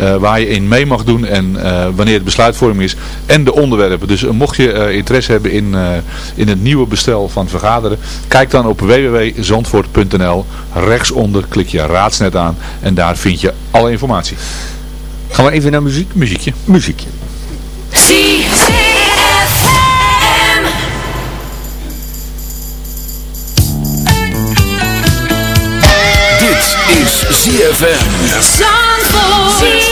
Uh, waar je in mee mag doen en uh, wanneer het besluitvorming is. En de onderwerpen. Dus uh, mocht je interesse hebben in, in het nieuwe bestel van vergaderen. Kijk dan op www.zandvoort.nl. Rechtsonder klik je Raadsnet aan. En daar vind je alle informatie. Gaan we even naar muziek? Muziekje. Muziekje. is ZFM. Zandvoort.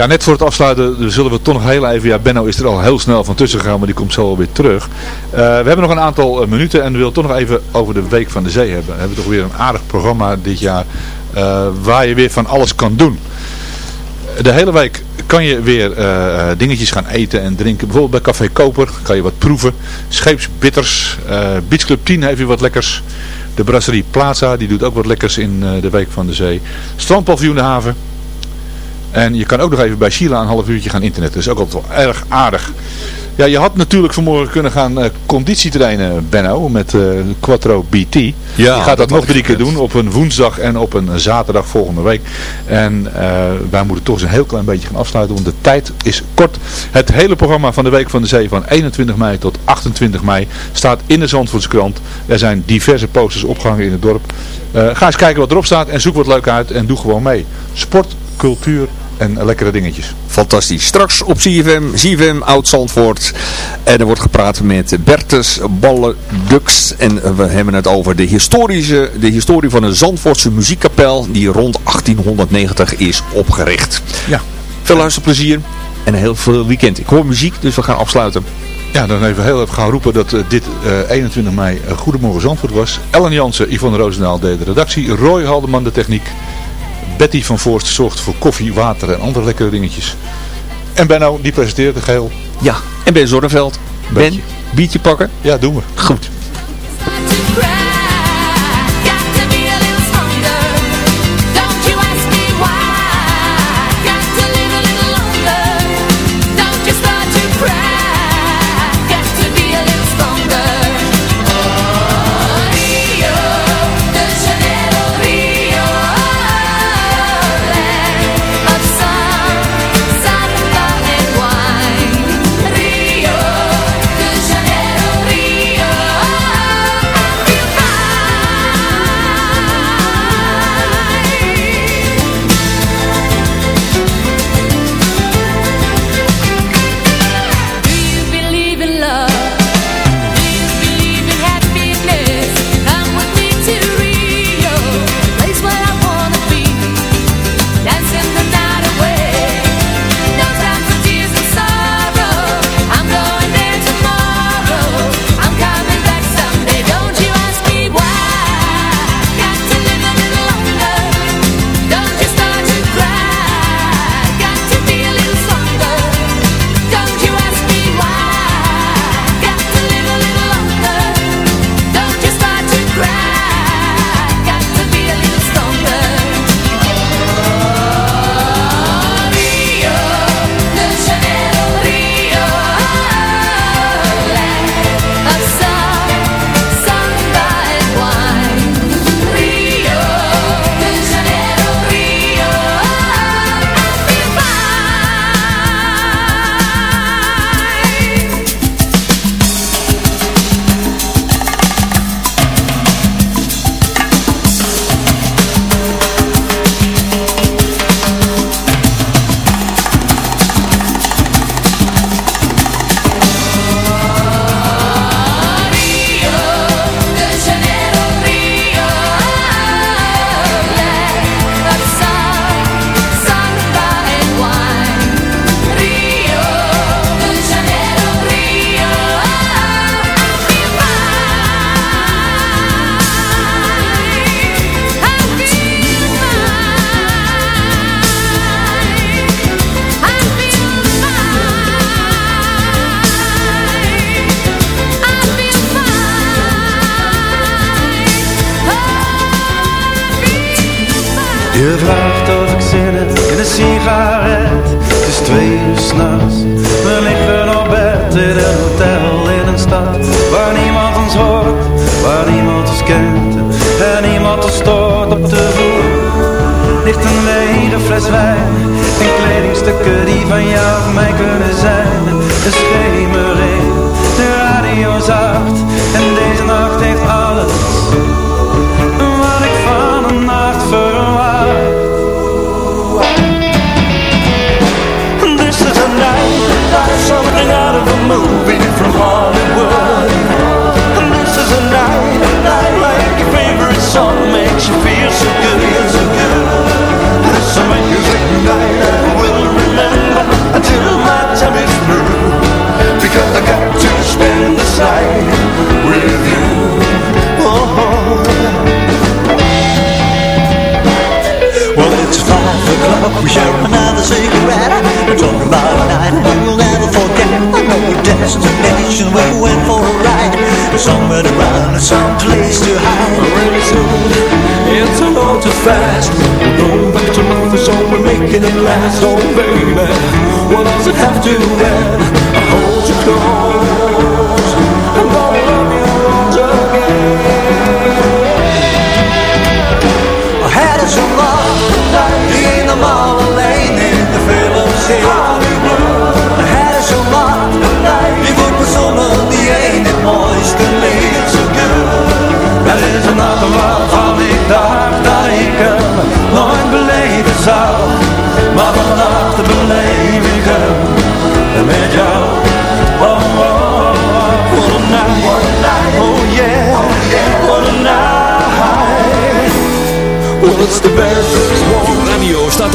Ja, net voor het afsluiten zullen we toch nog heel even... Ja, Benno is er al heel snel van tussen gegaan, maar die komt zo alweer terug. Uh, we hebben nog een aantal uh, minuten en we willen toch nog even over de Week van de Zee hebben. We hebben toch weer een aardig programma dit jaar uh, waar je weer van alles kan doen. De hele week kan je weer dingetjes gaan eten en drinken. Bijvoorbeeld bij Café Koper kan je wat proeven. Scheepsbitters. Beach Club 10 heeft weer wat lekkers. De Brasserie Plaza die doet ook wat lekkers in de Week van de Zee. Strandpaviljoen de Haven. En je kan ook nog even bij Sheila een half uurtje gaan internetten. Dat is ook altijd wel erg aardig. Ja, je had natuurlijk vanmorgen kunnen gaan uh, conditietrainen, Benno, met uh, Quattro BT. Ja, je gaat dat, nog drie keer doen, op een woensdag en op een zaterdag volgende week. En uh, wij moeten toch eens een heel klein beetje gaan afsluiten, want de tijd is kort. Het hele programma van de Week van de Zee van 21 mei tot 28 mei staat in de Zandvoortse krant. Er zijn diverse posters opgehangen in het dorp. ga eens kijken wat erop staat en zoek wat leuk uit en doe gewoon mee. Sport, cultuur en lekkere dingetjes. Fantastisch. Straks op CFM, CFM Oud-Zandvoort. En er wordt gepraat met Bertus Balledux. En we hebben het over de, historische, de historie van een Zandvoortse muziekkapel die rond 1890 is opgericht. Ja. Veel luisterplezier en een heel veel weekend. Ik hoor muziek, dus we gaan afsluiten. Ja, dan even heel even gaan roepen dat uh, dit uh, 21 mei uh, Goedemorgen Zandvoort was. Ellen Jansen, Yvonne Roosendaal deed de redactie. Roy Haldeman de techniek. Betty van Voorst zorgt voor koffie, water en andere lekkere dingetjes. En Benno, die presenteert de geheel. Ja, en Ben Zonneveld. Ben, biertje pakken? Ja, doen we. Goed.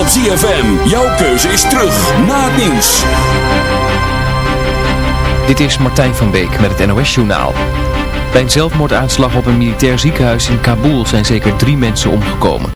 op ZFM. Jouw keuze is terug na het nieuws. Dit is Martijn van Beek met het NOS Journaal. Bij een zelfmoordaanslag op een militair ziekenhuis in Kabul zijn zeker drie mensen omgekomen.